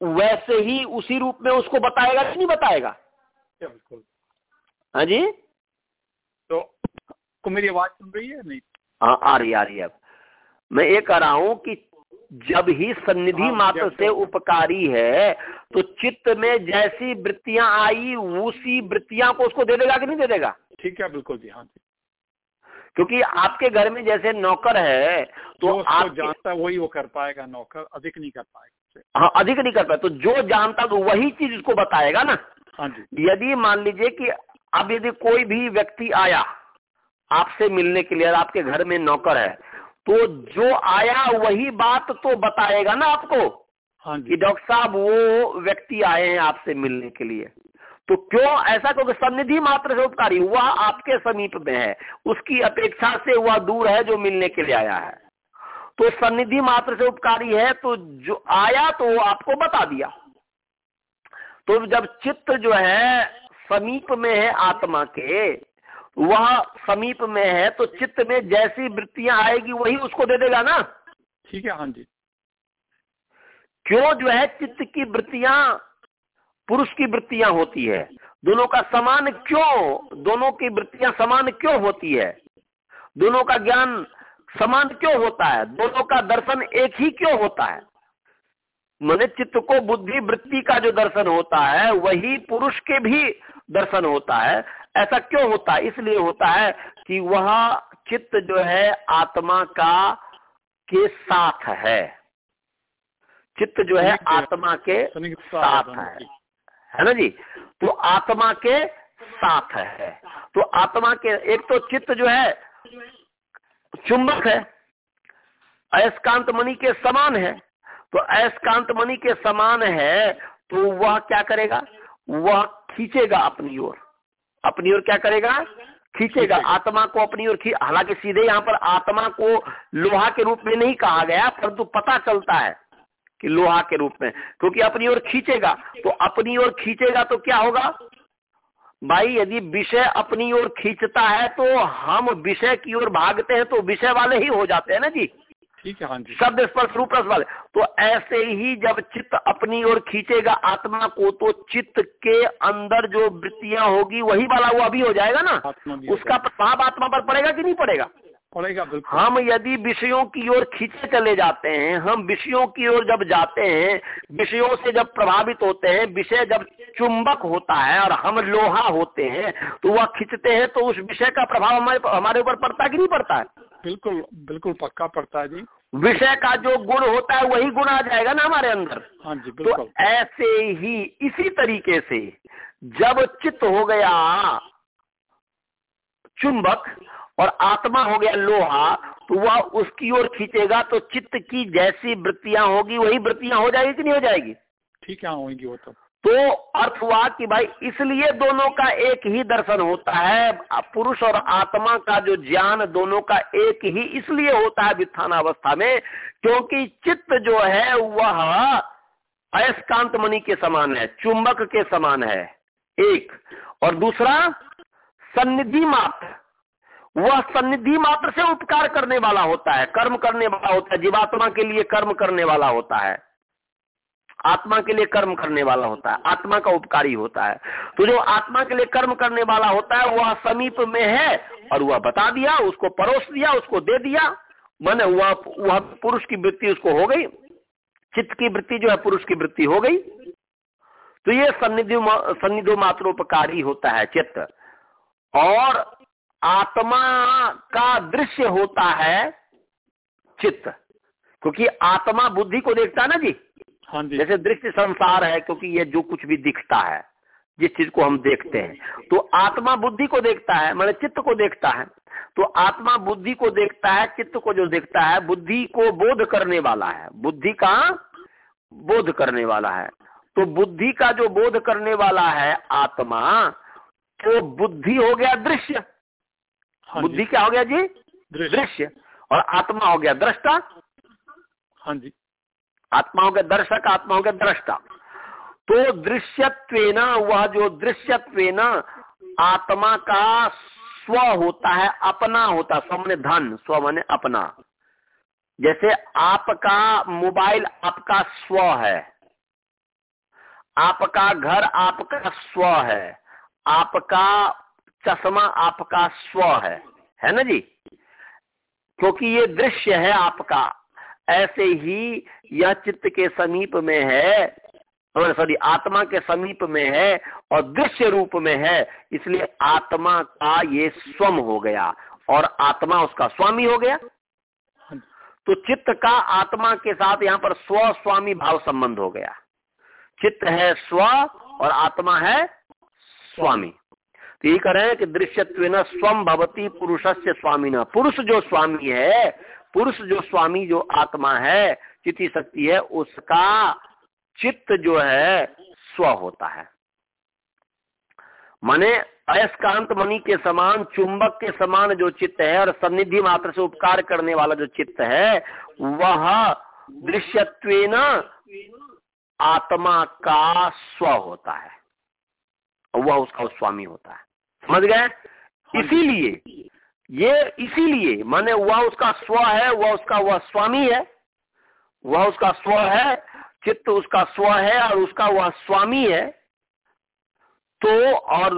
वैसे ही उसी रूप में उसको बताएगा कि नहीं बताएगा? बिल्कुल। हाँ जी? तो को मेरी आवाज़ सुन रही है नहीं? हाँ आ रही आ रही है मैं ये कह रहा हूँ कि जब ही सन्निधि हाँ, मात्र से उपकारी है तो चित्त में जैसी वृत्तियाँ आई उसी वृत्तियाँ को उसको दे देगा कि नहीं दे देगा? ठीक है बिल्कुल जी हाँ जी। क्योंकि आपके घर में जैसे नौकर है तो आप जानता वही वो कर पाएगा नौकर अधिक नहीं कर पाएगा हाँ अधिक नहीं कर पाए तो जो जानता तो वही चीज़ उसको बताएगा ना। हाँ जी। यदि मान लीजिए कि अब यदि कोई भी व्यक्ति आया आपसे मिलने के लिए आपके घर में नौकर है तो जो आया वही बात तो बताएगा ना आपको हाँ कि डॉक्टर साहब वो व्यक्ति आए हैं आपसे मिलने के लिए। तो क्यों ऐसा? क्योंकि सन्निधि मात्र से उपकारी वह आपके समीप में है। उसकी अपेक्षा से वह दूर है जो मिलने के लिए आया है। तो सन्निधि मात्र से उपकारी है तो जो आया तो वो आपको बता दिया। तो जब चित्त जो है समीप में है आत्मा के वह समीप में है तो चित्त में जैसी वृत्तियाँ आएगी वही उसको दे देगा ना? ठीक है हाँ जी। क्यों जो है चित्त की वृत्तियाँ पुरुष की वृत्तियाँ होती है। दोनों का समान क्यों? दोनों की वृत्तियाँ समान क्यों होती है? दोनों का ज्ञान समान क्यों होता है? दोनों का दर्शन एक ही क्यों होता है? मन चित्त को बुद्धि वृत्ति का जो दर्शन होता है वही पुरुष के भी दर्शन होता है। ऐसा क्यों होता है? इसलिए होता है कि वह चित्त जो है आत्मा का के साथ है। चित्त जो है आत्मा के साथ है। है ना जी? तो आत्मा के साथ है। तो आत्मा के एक तो चित्त जो है चुंबक है अयस्कांत मणि के समान है। तो अयस्कांत मणि के समान है तो वह क्या करेगा? वह खींचेगा अपनी ओर। अपनी ओर क्या करेगा? खींचेगा। आत्मा को अपनी ओर खींच हालाँकि सीधे यहाँ पर आत्मा को लोहा के रूप में नहीं कहा गया परंतु पता चलता है। कि लोहा के रूप में क्योंकि अपनी ओर खींचेगा। तो अपनी ओर खींचेगा तो क्या होगा? भाई यदि विषय अपनी ओर खींचता है तो हम विषय की ओर भागते हैं तो विषय वाले ही हो जाते हैं ना जी। ठीक है हाँ जी। शब्द स्पर्श रूप रस वाले। तो ऐसे ही जब चित्त अपनी ओर खींचेगा आत्मा को तो चित्त के अंदर जो वृत्तियाँ होगी वही वाला वो अभी हो जाएगा ना? उसका प्रभाव आत्मा पर पड़ेगा कि नहीं पड़ेगा? पड़ेगा बिल्कुल। हम यदि विषयों की ओर खींचे चले जाते हैं हम विषयों की ओर जब जाते हैं विषयों से जब प्रभावित होते हैं विषय जब चुंबक होता है और हम लोहा होते हैं तो वह खींचते हैं तो उस विषय का प्रभाव हमारे हमारे ऊपर पड़ता है कि नहीं पड़ता? है बिल्कुल बिल्कुल पक्का पड़ता है जी। विषय का जो गुण होता है वही गुण आ जाएगा ना हमारे अंदर? हाँ जी तो बिल्कुल। तो ऐसे ही इसी तरीके से जब चित्त हो गया चुंबक और आत्मा हो गया लोहा तो वह उसकी ओर खींचेगा तो चित्त की जैसी वृत्तियाँ होगी वही वृत्तियाँ हो जाएगी कि नहीं हो जाएगी? ठीक है होगी वो तो। तो अर्थ हुआ कि भाई इसलिए दोनों का एक ही दर्शन होता है पुरुष और आत्मा का जो ज्ञान दोनों का एक ही इसलिए होता है वित्थान अवस्था में क्योंकि चित्त जो है वह अयस्कांत मणि के समान है चुंबक के समान है एक। और दूसरा सन्निधि मात्र। वह सन्निधि मात्र से उपकार करने वाला होता है, कर्म करने वाला होता है, जीवात्मा के लिए कर्म करने वाला होता है। आत्मा के लिए कर्म करने वाला होता है, आत्मा का उपकारी होता है। तो जो आत्मा के लिए कर्म करने वाला होता है, वह समीप में है और वह बता दिया, उसको परोस दिया, उसको दे दिया, मैंने वह वह पुरुष की वृत्ति उसको हो गई, चित्त की वृत्ति जो है पुरुष की वृत्ति हो गई। तो ये सन्निधि सन्निधि मात्रोपकारी होता है चित्त। और आत्मा का दृश्य होता है चित्त। क्योंकि आत्मा बुद्धि को देखता है ना जी? हाँ जी। जैसे दृश्य संसार है क्योंकि ये जो कुछ भी दिखता है जिस चीज़ को हम देखते हैं। तो आत्मा बुद्धि को देखता है मैंने चित्त को देखता है। तो आत्मा बुद्धि को देखता है चित्त को जो देखता है बुद्धि को बोध करने वाला है। बुद्धि का बोध करने वाला है। तो बुद्धि का जो बोध करने वाला है आत्मा तो बुद्धि हो गया दृश्य। बुद्धि क्या हो गया जी? दृश्य। और आत्मा हो गया दृष्टा? हाँ जी। आत्मा हो गया दर्शक आत्मा हो गया दृष्टा। तो दृश्यत्व वह जो दृश्यत्व आत्मा का स्व होता है अपना होता स्व मैंने धन स्व मैंने अपना। जैसे आपका मोबाइल आपका स्व है। आपका घर आपका स्व है। आपका चश्मा आपका स्व है। है ना जी? क्योंकि ये दृश्य है आपका। ऐसे ही यह चित्त के समीप में है, और सॉरी, आत्मा के समीप में है, और दृश्य रूप में है। इसलिए आत्मा का ये स्वम हो गया, और आत्मा उसका स्वामी हो गया। तो चित्त का आत्मा के साथ यहाँ पर स्व स्वामी भाव संबंध हो गया। चित्त है स्व, और आत्मा है स्वामी। यही कह रहे हैं कि दृश्यत्व स्वम भवती पुरुष से स्वामी न पुरुष जो स्वामी है, पुरुष जो स्वामी जो आत्मा है चिति शक्ति है, उसका चित्त जो है, स्व होता है। माने अयस्कांत मणि के समान, चुंबक के समान जो चित्त है और सन्निधि मात्र से उपकार करने वाला जो चित्त है, वह दृश्यत्व आत्मा का स्व होता है। वह उसका स्वामी होता है। समझ गए? हाँ इसीलिए ये इसीलिए माने वह उसका स्व है वह उसका वह स्वामी है। वह उसका स्व है चित्त उसका स्व है और उसका वह स्वामी है। तो और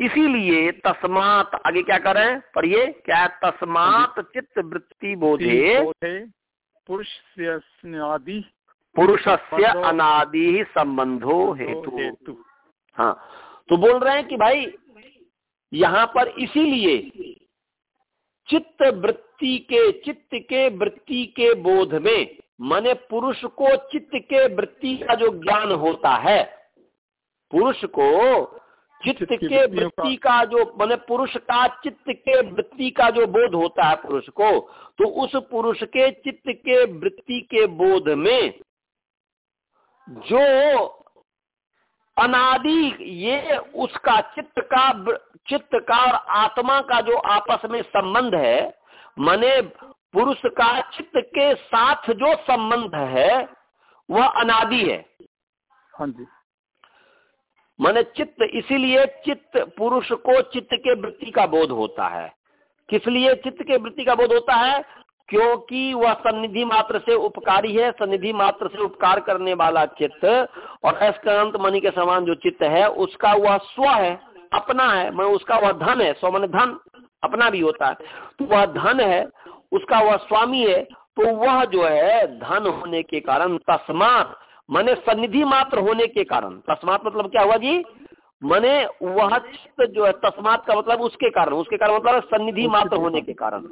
इसीलिए तस्मात आगे क्या करें पढ़िए। क्या है? तस्मात चित्त वृत्ति बोधे। पुरुष से पुरुष से अनादि संबंधो हेतु। हाँ। तो बोल रहे हैं कि भाई यहाँ पर इसीलिए चित्त वृत्ति के चित्त के वृत्ति के बोध में मने पुरुष को चित्त के वृत्ति का जो ज्ञान होता है पुरुष को चित्त के वृत्ति का जो मैंने पुरुष का चित्त के वृत्ति का जो बोध होता है पुरुष को तो उस पुरुष के चित्त के वृत्ति के बोध में जो अनादि ये उसका चित्त का चित्त का और आत्मा का जो आपस में संबंध है माने पुरुष का चित्त के साथ जो संबंध है वह अनादि है। हाँ जी। माने चित्त इसीलिए चित्त पुरुष को चित्त के वृत्ति का बोध होता है। किस लिए चित्त के वृत्ति का बोध होता है? क्योंकि वह सन्निधि मात्र से उपकारी है सन्निधि मात्र से उपकार करने वाला चित्त और अस्कंत मणि के समान जो चित्त है उसका वह स्व है अपना है मैं उसका वह धन है स्व मन धन अपना भी होता है। तो वह धन है उसका वह स्वामी है तो वह जो है धन होने के कारण तस्मात मने सन्निधि मात्र होने के कारण। तस्मात मतलब क्या हुआ जी? मने वह चित्त जो है तस्मात का मतलब उसके कारण उसके कारण मतलब सन्निधि मात्र होने के कारण।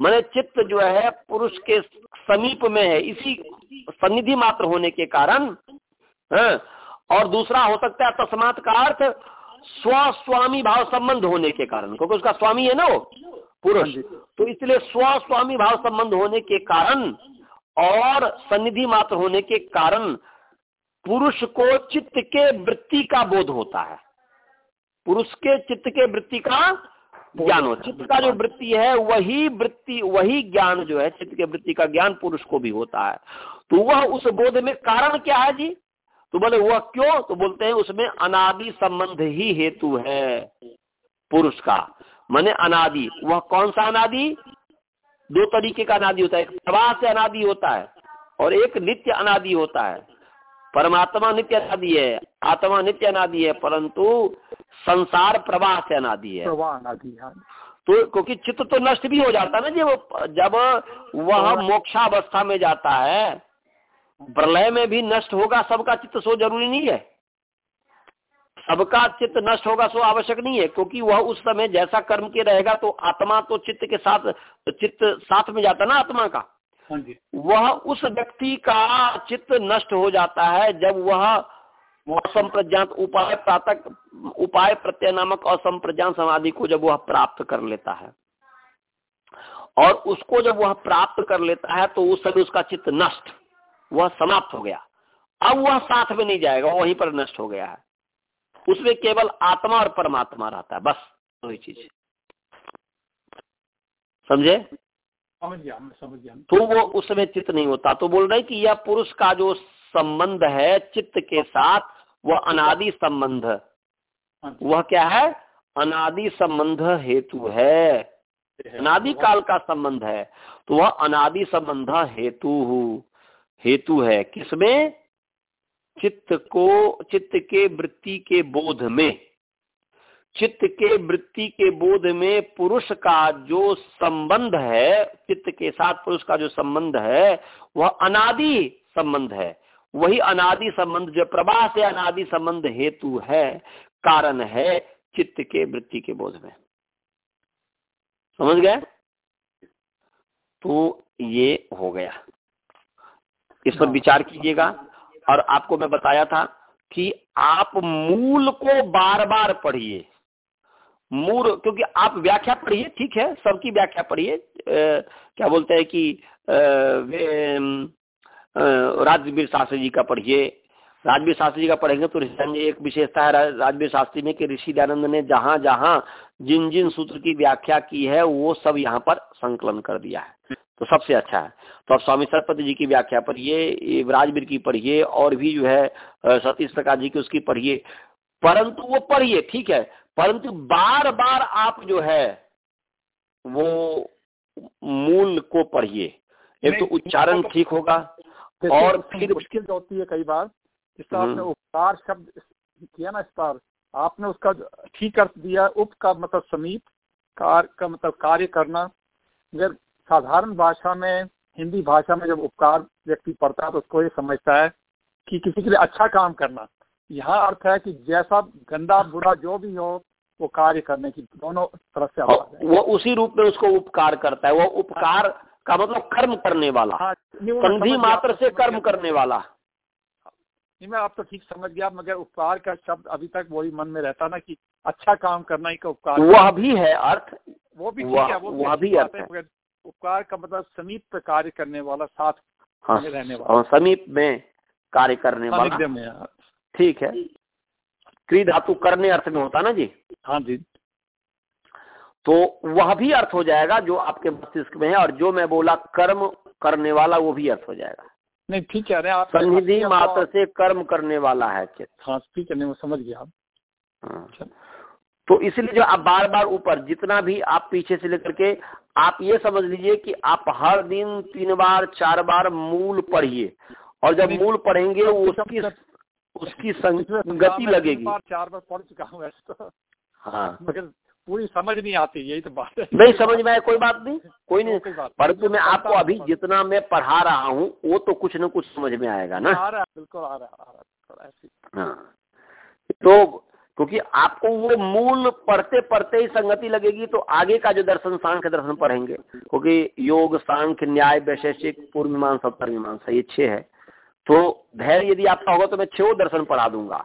मैंने चित्त जो है पुरुष के समीप में है इसी सन्निधि मात्र होने के कारण है और दूसरा हो सकता है तस्मात का अर्थ स्व स्वामी भाव संबंध होने के कारण क्योंकि उसका स्वामी है ना वो पुरुष। तो इसलिए स्वस्वामी भाव संबंध होने के कारण और सन्निधि मात्र होने के कारण पुरुष को चित्त के वृत्ति का बोध होता है। पुरुष के चित्त के वृत्ति का ज्ञान हो चित्त का जो वृत्ति है वही वृत्ति वही ज्ञान जो है चित्त के वृत्ति का ज्ञान पुरुष को भी होता है। तो वह उस बोध में कारण क्या है जी? तो बोले वह क्यों? तो बोलते हैं उसमें अनादि संबंध ही हेतु है पुरुष का। माने अनादि वह कौन सा अनादि? दो तरीके का अनादि होता है एक प्रवाह से अनादि होता है और एक नित्य अनादि होता है। परमात्मा नित्य अनादि है आत्मा नित्य अनादि है परंतु संसार प्रवाह से अनादि है। प्रवाह अनादि हाँ। तो क्योंकि चित्त तो नष्ट भी हो जाता है ना जब जब वह मोक्षावस्था में जाता है प्रलय में भी नष्ट होगा सबका चित्त सो ज़रूरी नहीं है। सबका चित्त नष्ट होगा सो आवश्यक नहीं है क्योंकि वह उस समय जैसा कर्म के रहेगा तो आत्मा तो चित्त के साथ चित्त साथ में जाता ना आत्मा का। हाँ वह उस व्यक्ति का चित्त नष्ट हो जाता है जब वह असंप्रज्ञात उपाय प्रातक, उपाय प्रत्यय नामक असंप्रज्ञान समाधि को जब वह प्राप्त कर लेता है। और उसको जब वह प्राप्त कर लेता है तो उस समय उसका चित्त नष्ट, वह समाप्त हो गया। अब वह साथ में नहीं जाएगा, वहीं पर नष्ट हो गया है। उसमें केवल आत्मा और परमात्मा रहता है, बस वही चीज़। समझे? समझ गया मैं समझ गया। तो वो उस समय चित्त नहीं होता। तो बोल रहे कि यह पुरुष का जो संबंध है चित्त के साथ वह अनादि संबंध। हाँ वह क्या है? अनादि संबंध हेतु है। अनादि काल का संबंध है। तो वह अनादि संबंध हेतु हेतु है। किसमें? चित्त को चित्त के वृत्ति के बोध में। चित्त के वृत्ति के बोध में पुरुष का जो संबंध है, चित्त के साथ पुरुष का जो संबंध है, वह अनादि संबंध है। वही अनादि संबंध जो प्रवाह से अनादि संबंध हेतु है, कारण है चित्त के वृत्ति के बोध में। समझ गए? तो ये हो गया। इस पर विचार कीजिएगा। और आपको मैं बताया था कि आप मूल को बार बार पढ़िए। मूल क्योंकि आप व्याख्या पढ़िए, ठीक है, सबकी व्याख्या पढ़िए क्या बोलते हैं कि राजवीर शास्त्री जी का पढ़िए। राजवीर शास्त्री जी का पढ़ेंगे तो एक विशेषता है राजवीर शास्त्री में कि ऋषि दयानंद ने जहाँ जहाँ जिन जिन सूत्र की व्याख्या की है, वो सब यहाँ पर संकलन कर दिया है। तो सबसे अच्छा है। तो आप स्वामी सरपति जी की व्याख्या पढ़िए राजवीर की पढ़िए, और भी जो है सतीश प्रकाश जी की उसकी पढ़िए। परंतु वो पढ़िए, ठीक है परंतु बार बार आप जो है वो मूल को पढ़िए। एक तो उच्चारण ठीक होगा और फिर मुश्किल जो होती है कई बार। जिस तरह आपने हम्म। उपकार शब्द किया ना इस बार आपने उसका ठीक अर्थ दिया उप का मतलब समीप कार का मतलब कार्य करना। अगर साधारण भाषा में हिंदी भाषा में जब उपकार व्यक्ति पढ़ता है तो उसको ये समझता है कि किसी के लिए अच्छा काम करना। यहाँ अर्थ है कि जैसा गंदा बुरा जो भी हो वो कार्य करने की दोनों तरफ़ से आवाज़ है। वो उसी रूप में उसको उपकार करता है। वो उपकार का मतलब कर्म करने वाला। हाँ, संधि मात्र से कर्म करने वाला। नहीं मैं आप तो ठीक समझ गया मगर उपकार का शब्द अभी तक वही मन में रहता ना कि अच्छा काम करना ही का उपकार। वह भी है अर्थ। वो भी ठीक है वो वह भी अर्थ है उपकार का मतलब समीप पे कार्य करने वाला साथ हाँ, रहने वाला। समीप में कार्य करने वाला। ठीक है। क्री धातु करने अर्थ में होता ना जी? हाँ जी। तो वह भी अर्थ हो जाएगा जो आपके मस्तिष्क में है और जो मैं बोला कर्म करने वाला वो भी अर्थ हो जाएगा। नहीं ठीक है आप। सन्निधि मात्र से कर्म करने वाला है चित्त। हाँ ठीक है नहीं समझ गया। आप हाँ। अच्छा। तो इसलिए जो आप बार बार ऊपर जितना भी आप पीछे से लेकर के आप ये समझ लीजिए कि आप हर दिन तीन बार चार बार मूल पढ़िए। और जब मूल पढ़ेंगे उसकी उसकी संगति लगेगी। चार बार पढ़ चुका हूँ तो हाँ। मगर पूरी समझ नहीं आती यही तो बात है। नहीं समझ में आए कोई बात नहीं कोई नहीं। परंतु मैं आपको अभी जितना मैं पढ़ा रहा हूँ वो तो कुछ न कुछ समझ में आएगा ना। आ रहा है बिल्कुल आ रहा है हाँ तो क्योंकि आपको वो मूल पढ़ते पढ़ते ही संगति लगेगी तो आगे का जो दर्शन सांख्य दर्शन पढ़ेंगे। क्योंकि योग सांख्य न्याय वैशेषिक पूर्व मीमांसा उत्तर मीमांसा ये छह है। तो धैर्य यदि आपका होगा तो मैं छो दर्शन पढ़ा दूँगा।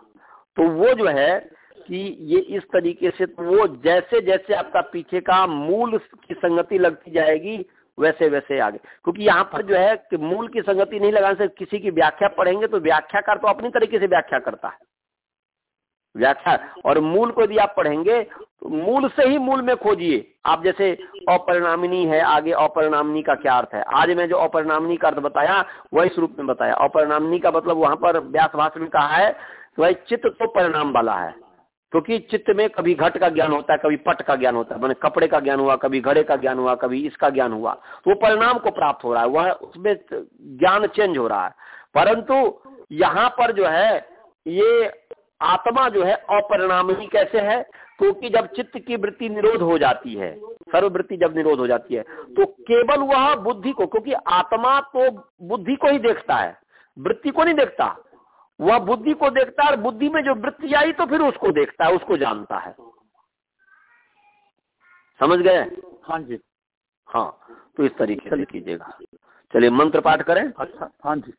तो वो जो है कि ये इस तरीके से तो वो जैसे जैसे आपका पीछे का मूल की संगति लगती जाएगी, वैसे वैसे आगे। क्योंकि यहाँ पर जो है कि मूल की संगति नहीं लगाने से किसी की व्याख्या पढ़ेंगे तो व्याख्याकार तो अपनी तरीके से व्याख्या करता है। व्याख्या। और मूल को यदि आप पढ़ेंगे तो मूल से ही मूल में खोजिए। आप जैसे अपरिणामिनी है, आगे अपरिणामिनी का क्या अर्थ है? आज मैं जो अपरिणामिनी का अर्थ बताया, वही स्वरूप में बताया। अपरिणामिनी का मतलब वहाँ पर व्यास भाषण में कहा है, वही चित्त तो परिणाम वाला है। क्योंकि चित्त में कभी घट का ज्ञान होता है, कभी पट का ज्ञान होता है। मैंने कपड़े का ज्ञान हुआ, कभी घड़े का ज्ञान हुआ, कभी इसका ज्ञान हुआ। तो वो परिणाम को प्राप्त हो रहा है, वह उसमें ज्ञान चेंज हो रहा है। परंतु यहाँ पर जो है, ये आत्मा जो है अपरिणामी कैसे है? क्योंकि जब चित्त की वृत्ति निरोध हो जाती है सर्ववृत्ति जब निरोध हो जाती है तो केवल वह बुद्धि को क्योंकि आत्मा तो बुद्धि को ही देखता है वृत्ति को नहीं देखता। वह बुद्धि को देखता है और बुद्धि में जो वृत्ति आई तो फिर उसको देखता है उसको जानता है। समझ गए? हाँ जी। हाँ तो इस तरीके से कीजिएगा। चलिए मंत्र पाठ करें। अच्छा हाँ जी।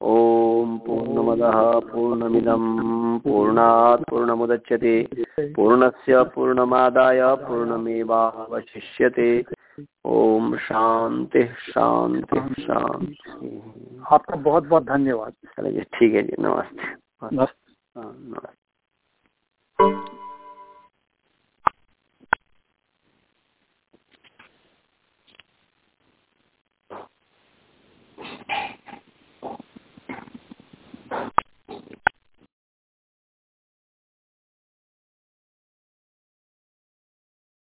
ॐ पूर्णमदः पूर्णमिदं पूर्णात् पूर्णमुदच्यते पूर्णस्य पूर्णमादाय पूर्णमेवावशिष्यते। ओम शांति शांति शांति आपका बहुत बहुत धन्यवाद। चलिए ठीक है जी नमस्ते। नमस्ते। हाँ, नमस्ते।